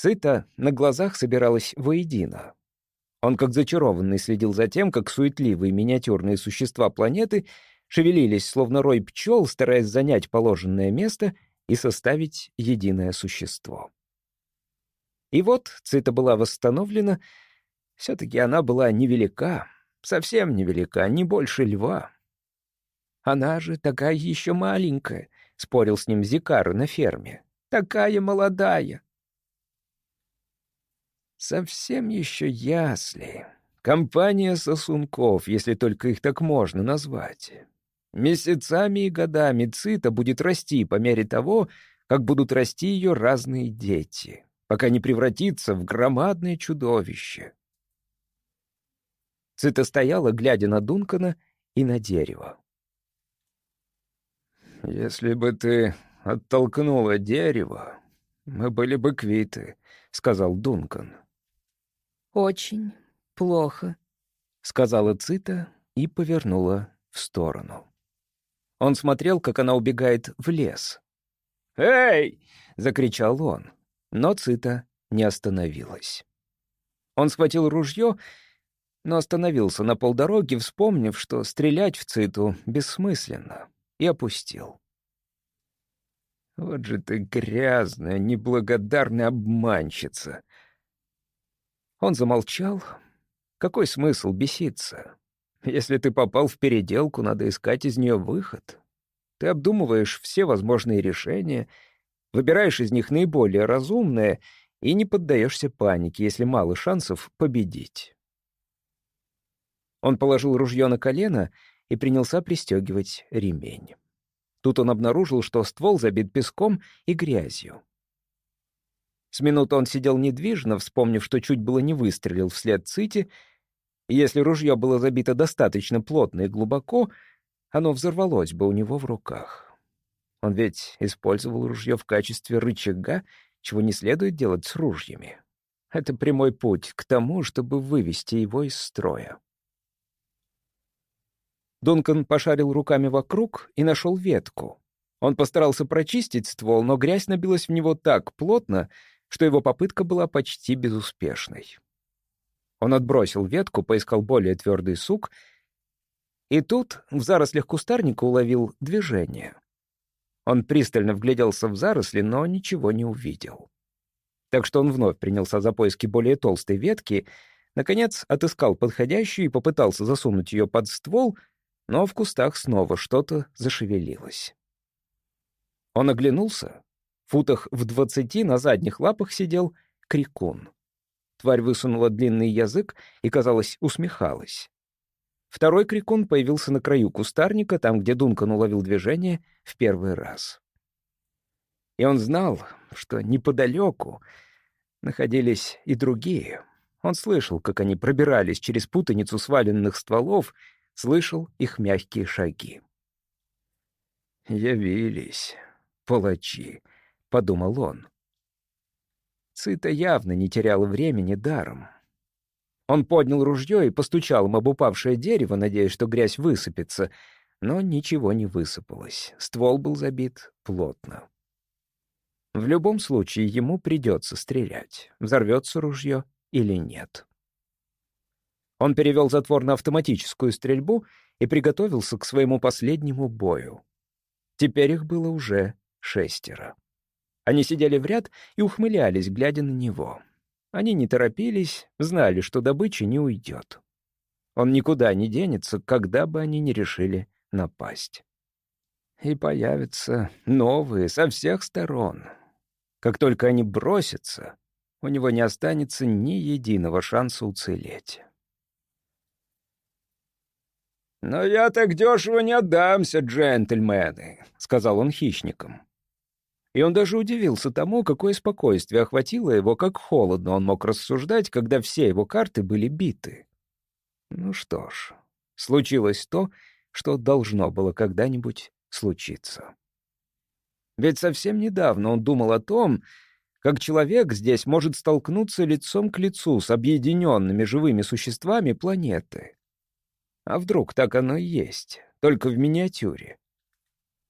Цита на глазах собиралась воедино. Он как зачарованный следил за тем, как суетливые миниатюрные существа планеты шевелились, словно рой пчел, стараясь занять положенное место и составить единое существо. И вот Цита была восстановлена. Все-таки она была невелика, совсем невелика, не больше льва. «Она же такая еще маленькая», — спорил с ним Зикар на ферме. «Такая молодая». Совсем еще ясли. Компания сосунков, если только их так можно назвать. Месяцами и годами цита будет расти по мере того, как будут расти ее разные дети, пока не превратится в громадное чудовище. Цита стояла, глядя на Дункана и на дерево. «Если бы ты оттолкнула дерево, мы были бы квиты», — сказал Дункан. «Очень плохо», — сказала Цита и повернула в сторону. Он смотрел, как она убегает в лес. «Эй!» — закричал он, но Цита не остановилась. Он схватил ружье, но остановился на полдороги, вспомнив, что стрелять в Циту бессмысленно, и опустил. Вот же ты грязная, неблагодарная обманщица. Он замолчал. Какой смысл беситься? Если ты попал в переделку, надо искать из нее выход. Ты обдумываешь все возможные решения, выбираешь из них наиболее разумное и не поддаешься панике, если мало шансов победить. Он положил ружье на колено и принялся пристегивать ремень. Тут он обнаружил, что ствол забит песком и грязью. С минуты он сидел недвижно, вспомнив, что чуть было не выстрелил вслед Цити. Если ружье было забито достаточно плотно и глубоко, оно взорвалось бы у него в руках. Он ведь использовал ружье в качестве рычага, чего не следует делать с ружьями. Это прямой путь к тому, чтобы вывести его из строя. Дункан пошарил руками вокруг и нашел ветку. Он постарался прочистить ствол, но грязь набилась в него так плотно, что его попытка была почти безуспешной. Он отбросил ветку, поискал более твердый сук, и тут в зарослях кустарника уловил движение. Он пристально вгляделся в заросли, но ничего не увидел. Так что он вновь принялся за поиски более толстой ветки, наконец отыскал подходящую и попытался засунуть ее под ствол — но в кустах снова что-то зашевелилось. Он оглянулся. Футах в двадцати на задних лапах сидел крикун. Тварь высунула длинный язык и, казалось, усмехалась. Второй крикун появился на краю кустарника, там, где Дункан уловил движение в первый раз. И он знал, что неподалеку находились и другие. Он слышал, как они пробирались через путаницу сваленных стволов слышал их мягкие шаги. «Явились, палачи», — подумал он. Цита явно не теряла времени даром. Он поднял ружье и постучал им об упавшее дерево, надеясь, что грязь высыпется, но ничего не высыпалось. Ствол был забит плотно. В любом случае ему придется стрелять, взорвется ружье или нет. Он перевел затвор на автоматическую стрельбу и приготовился к своему последнему бою. Теперь их было уже шестеро. Они сидели в ряд и ухмылялись, глядя на него. Они не торопились, знали, что добыча не уйдет. Он никуда не денется, когда бы они не решили напасть. И появятся новые со всех сторон. Как только они бросятся, у него не останется ни единого шанса уцелеть. «Но я так дешево не отдамся, джентльмены», — сказал он хищникам. И он даже удивился тому, какое спокойствие охватило его, как холодно он мог рассуждать, когда все его карты были биты. Ну что ж, случилось то, что должно было когда-нибудь случиться. Ведь совсем недавно он думал о том, как человек здесь может столкнуться лицом к лицу с объединенными живыми существами планеты. А вдруг так оно и есть, только в миниатюре?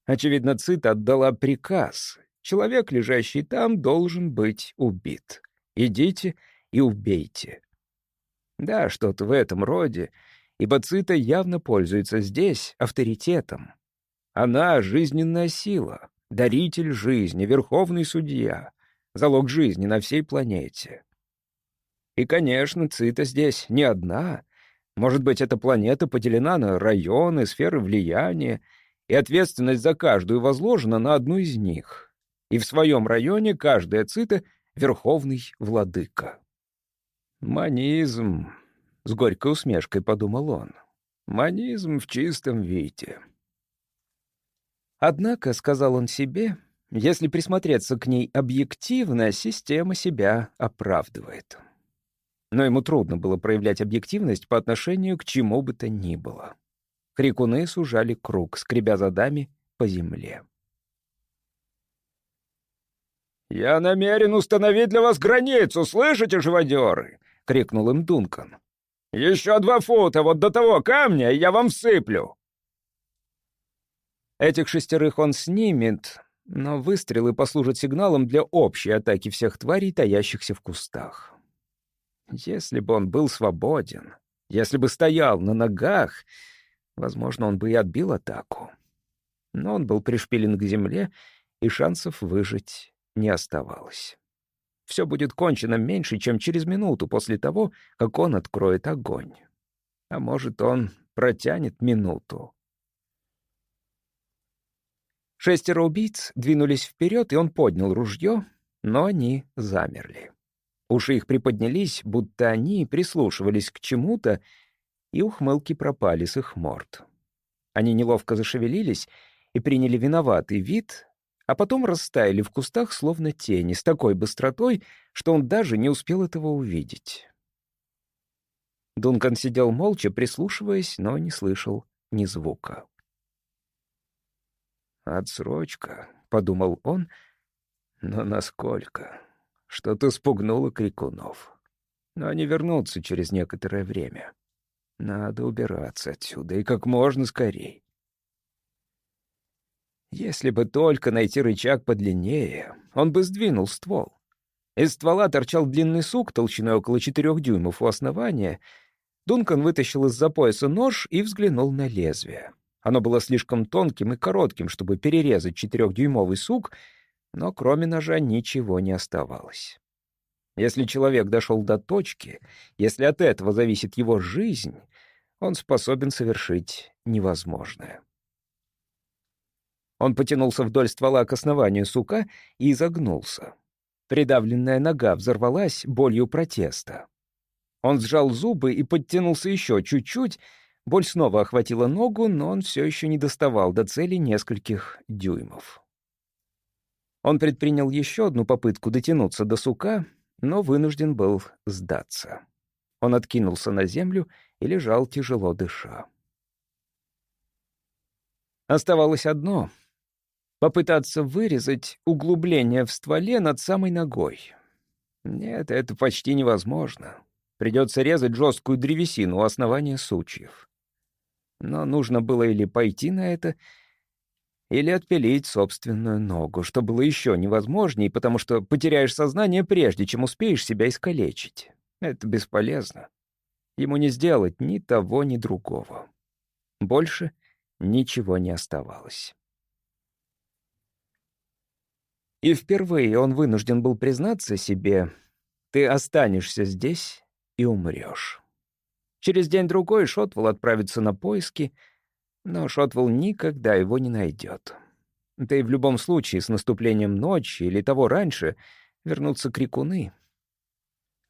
Очевидно, Цита отдала приказ. Человек, лежащий там, должен быть убит. Идите и убейте. Да, что-то в этом роде, ибо Цита явно пользуется здесь авторитетом. Она — жизненная сила, даритель жизни, верховный судья, залог жизни на всей планете. И, конечно, Цита здесь не одна — может быть, эта планета поделена на районы, сферы влияния, и ответственность за каждую возложена на одну из них. И в своем районе каждая цита — верховный владыка. «Манизм», — с горькой усмешкой подумал он, — «манизм в чистом виде». Однако, — сказал он себе, — если присмотреться к ней объективно, система себя оправдывает но ему трудно было проявлять объективность по отношению к чему бы то ни было. Крикуны сужали круг, скребя задами по земле. «Я намерен установить для вас границу, слышите, живодеры?» — крикнул им Дункан. «Еще два фута вот до того камня, я вам всыплю!» Этих шестерых он снимет, но выстрелы послужат сигналом для общей атаки всех тварей, таящихся в кустах. Если бы он был свободен, если бы стоял на ногах, возможно, он бы и отбил атаку. Но он был пришпилен к земле, и шансов выжить не оставалось. Все будет кончено меньше, чем через минуту после того, как он откроет огонь. А может, он протянет минуту. Шестеро убийц двинулись вперед, и он поднял ружье, но они замерли. Уши их приподнялись, будто они прислушивались к чему-то, и ухмылки пропали с их морд. Они неловко зашевелились и приняли виноватый вид, а потом растаяли в кустах, словно тени, с такой быстротой, что он даже не успел этого увидеть. Дункан сидел молча, прислушиваясь, но не слышал ни звука. «Отсрочка», — подумал он, — «но насколько? Что-то спугнуло крикунов. Но они вернутся через некоторое время. Надо убираться отсюда, и как можно скорей. Если бы только найти рычаг подлиннее, он бы сдвинул ствол. Из ствола торчал длинный сук толщиной около четырех дюймов у основания. Дункан вытащил из-за пояса нож и взглянул на лезвие. Оно было слишком тонким и коротким, чтобы перерезать четырехдюймовый сук, но кроме ножа ничего не оставалось. Если человек дошел до точки, если от этого зависит его жизнь, он способен совершить невозможное. Он потянулся вдоль ствола к основанию сука и изогнулся. Придавленная нога взорвалась болью протеста. Он сжал зубы и подтянулся еще чуть-чуть. Боль снова охватила ногу, но он все еще не доставал до цели нескольких дюймов. Он предпринял еще одну попытку дотянуться до сука, но вынужден был сдаться. Он откинулся на землю и лежал тяжело дыша. Оставалось одно попытаться вырезать углубление в стволе над самой ногой. Нет, это почти невозможно. Придется резать жесткую древесину у основания сучьев. Но нужно было или пойти на это, или отпилить собственную ногу, что было еще невозможнее, потому что потеряешь сознание прежде, чем успеешь себя искалечить. Это бесполезно. Ему не сделать ни того, ни другого. Больше ничего не оставалось. И впервые он вынужден был признаться себе, ты останешься здесь и умрешь. Через день-другой Шотвелл отправится на поиски, но Шотвелл никогда его не найдет. Да и в любом случае с наступлением ночи или того раньше вернутся крикуны.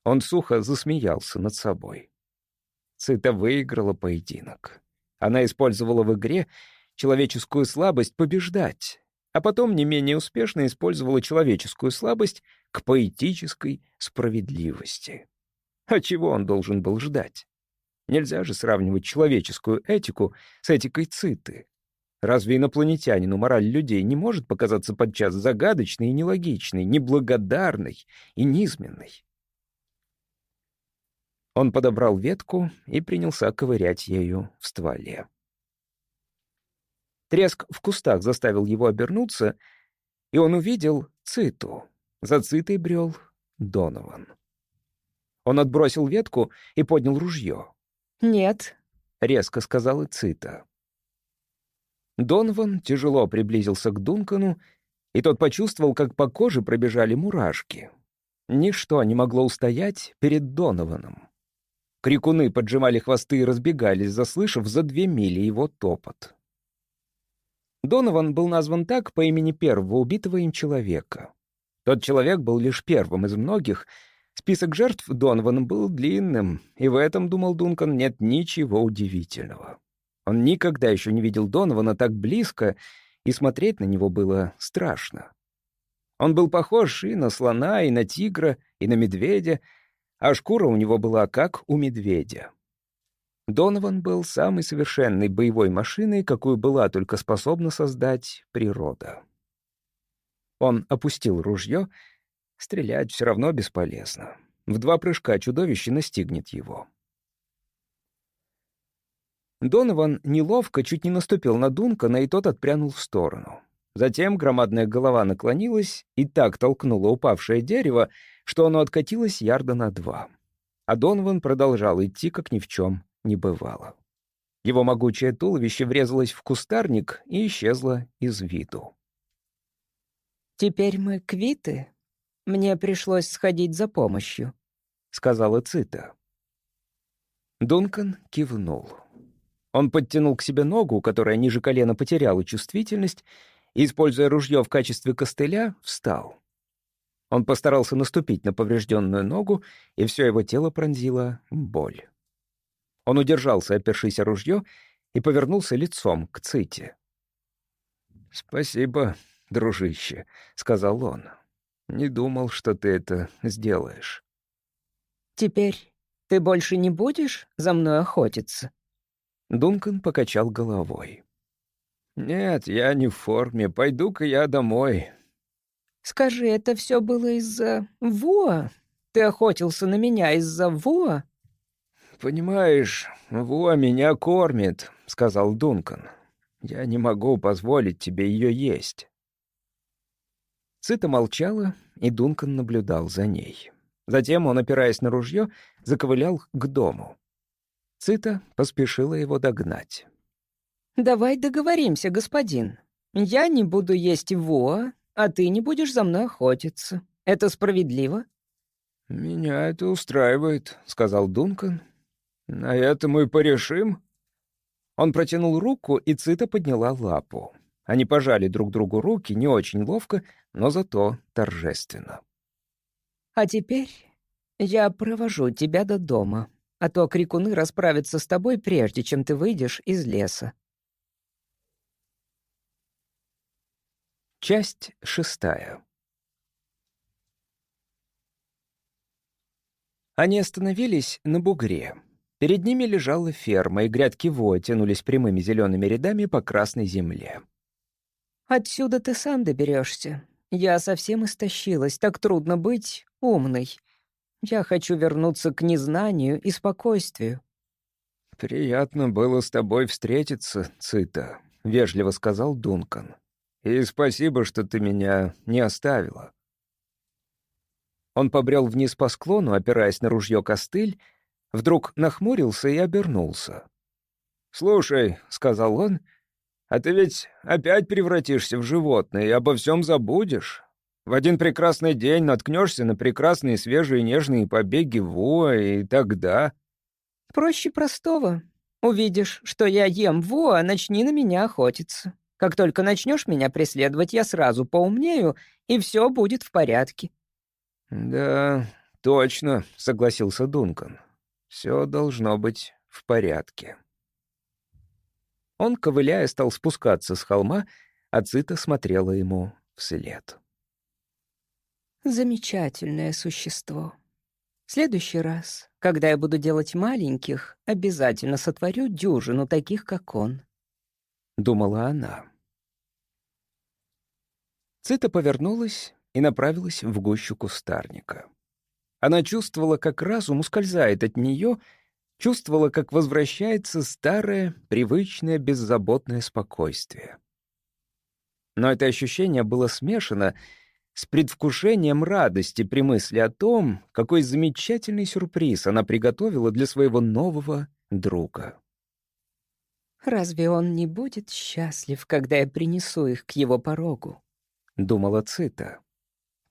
Он сухо засмеялся над собой. Цита выиграла поединок. Она использовала в игре человеческую слабость побеждать, а потом не менее успешно использовала человеческую слабость к поэтической справедливости. А чего он должен был ждать? Нельзя же сравнивать человеческую этику с этикой циты. Разве инопланетянину мораль людей не может показаться подчас загадочной и нелогичной, неблагодарной и низменной? Он подобрал ветку и принялся ковырять ею в стволе. Треск в кустах заставил его обернуться, и он увидел Циту. За Цитой брел Донован. Он отбросил ветку и поднял ружье. «Нет», — резко сказала Цита. Донован тяжело приблизился к Дункану, и тот почувствовал, как по коже пробежали мурашки. Ничто не могло устоять перед Донованом. Крикуны поджимали хвосты и разбегались, заслышав за две мили его топот. Донован был назван так по имени первого убитого им человека. Тот человек был лишь первым из многих. Список жертв Донована был длинным, и в этом, думал Дункан, нет ничего удивительного. Он никогда еще не видел Донована так близко, и смотреть на него было страшно. Он был похож и на слона, и на тигра, и на медведя, а шкура у него была как у медведя. Донован был самой совершенной боевой машиной, какую была только способна создать природа. Он опустил ружье. Стрелять все равно бесполезно. В два прыжка чудовище настигнет его. Донован неловко чуть не наступил на Дункана, и тот отпрянул в сторону. Затем громадная голова наклонилась и так толкнула упавшее дерево, что оно откатилось ярда на два. А Донован продолжал идти, как ни в чем не бывало. Его могучее туловище врезалось в кустарник и исчезло из виду. «Теперь мы квиты. Мне пришлось сходить за помощью», — сказала Цита. Дункан кивнул. Он подтянул к себе ногу, которая ниже колена потеряла чувствительность, и, используя ружье в качестве костыля, встал. Он постарался наступить на поврежденную ногу, и все его тело пронзила боль. Он удержался, опершись о ружье, и повернулся лицом к Ците. «Спасибо, дружище», — сказал он. «Не думал, что ты это сделаешь». «Теперь ты больше не будешь за мной охотиться?» Дункан покачал головой. «Нет, я не в форме. Пойду-ка я домой». «Скажи, это все было из-за Воа? Ты охотился на меня из-за Воа?» «Понимаешь, Воа меня кормит», — сказал Дункан. Я не могу позволить тебе ее есть». Цита молчала, и Дункан наблюдал за ней. Затем он, опираясь на ружье, заковылял к дому. Цита поспешила его догнать. «Давай договоримся, господин. Я не буду есть воа, а ты не будешь за мной охотиться. Это справедливо?» «Меня это устраивает», — сказал Дункан. «На это мы порешим?» Он протянул руку, и Цита подняла лапу. Они пожали друг другу руки не очень ловко, но зато торжественно. «А теперь я провожу тебя до дома, а то крикуны расправятся с тобой, прежде чем ты выйдешь из леса». Часть шестая. Они остановились на бугре. Перед ними лежала ферма, и грядки во тянулись прямыми зелеными рядами по красной земле. «Отсюда ты сам доберешься. Я совсем истощилась, так трудно быть умной. Я хочу вернуться к незнанию и спокойствию». «Приятно было с тобой встретиться, Цита», — вежливо сказал Дункан. «И спасибо, что ты меня не оставила». Он побрел вниз по склону, опираясь на ружье костыль, Вдруг нахмурился и обернулся. «Слушай», — сказал он, — «а ты ведь опять превратишься в животное и обо всем забудешь. В один прекрасный день наткнешься на прекрасные свежие нежные побеги Вуа, и тогда...» «Проще простого. Увидишь, что я ем Вуа, начни на меня охотиться. Как только начнешь меня преследовать, я сразу поумнею, и все будет в порядке». «Да, точно», — согласился Дункан. Все должно быть в порядке. Он, ковыляя, стал спускаться с холма, а Цита смотрела ему вслед. «Замечательное существо. В следующий раз, когда я буду делать маленьких, обязательно сотворю дюжину таких, как он», — думала она. Цита повернулась и направилась в гущу кустарника. Она чувствовала, как разум ускользает от нее, чувствовала, как возвращается старое, привычное, беззаботное спокойствие. Но это ощущение было смешано с предвкушением радости при мысли о том, какой замечательный сюрприз она приготовила для своего нового друга. «Разве он не будет счастлив, когда я принесу их к его порогу?» — думала Цита.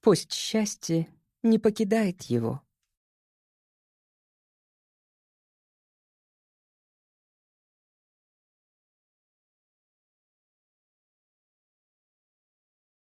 «Пусть счастье не покидает его.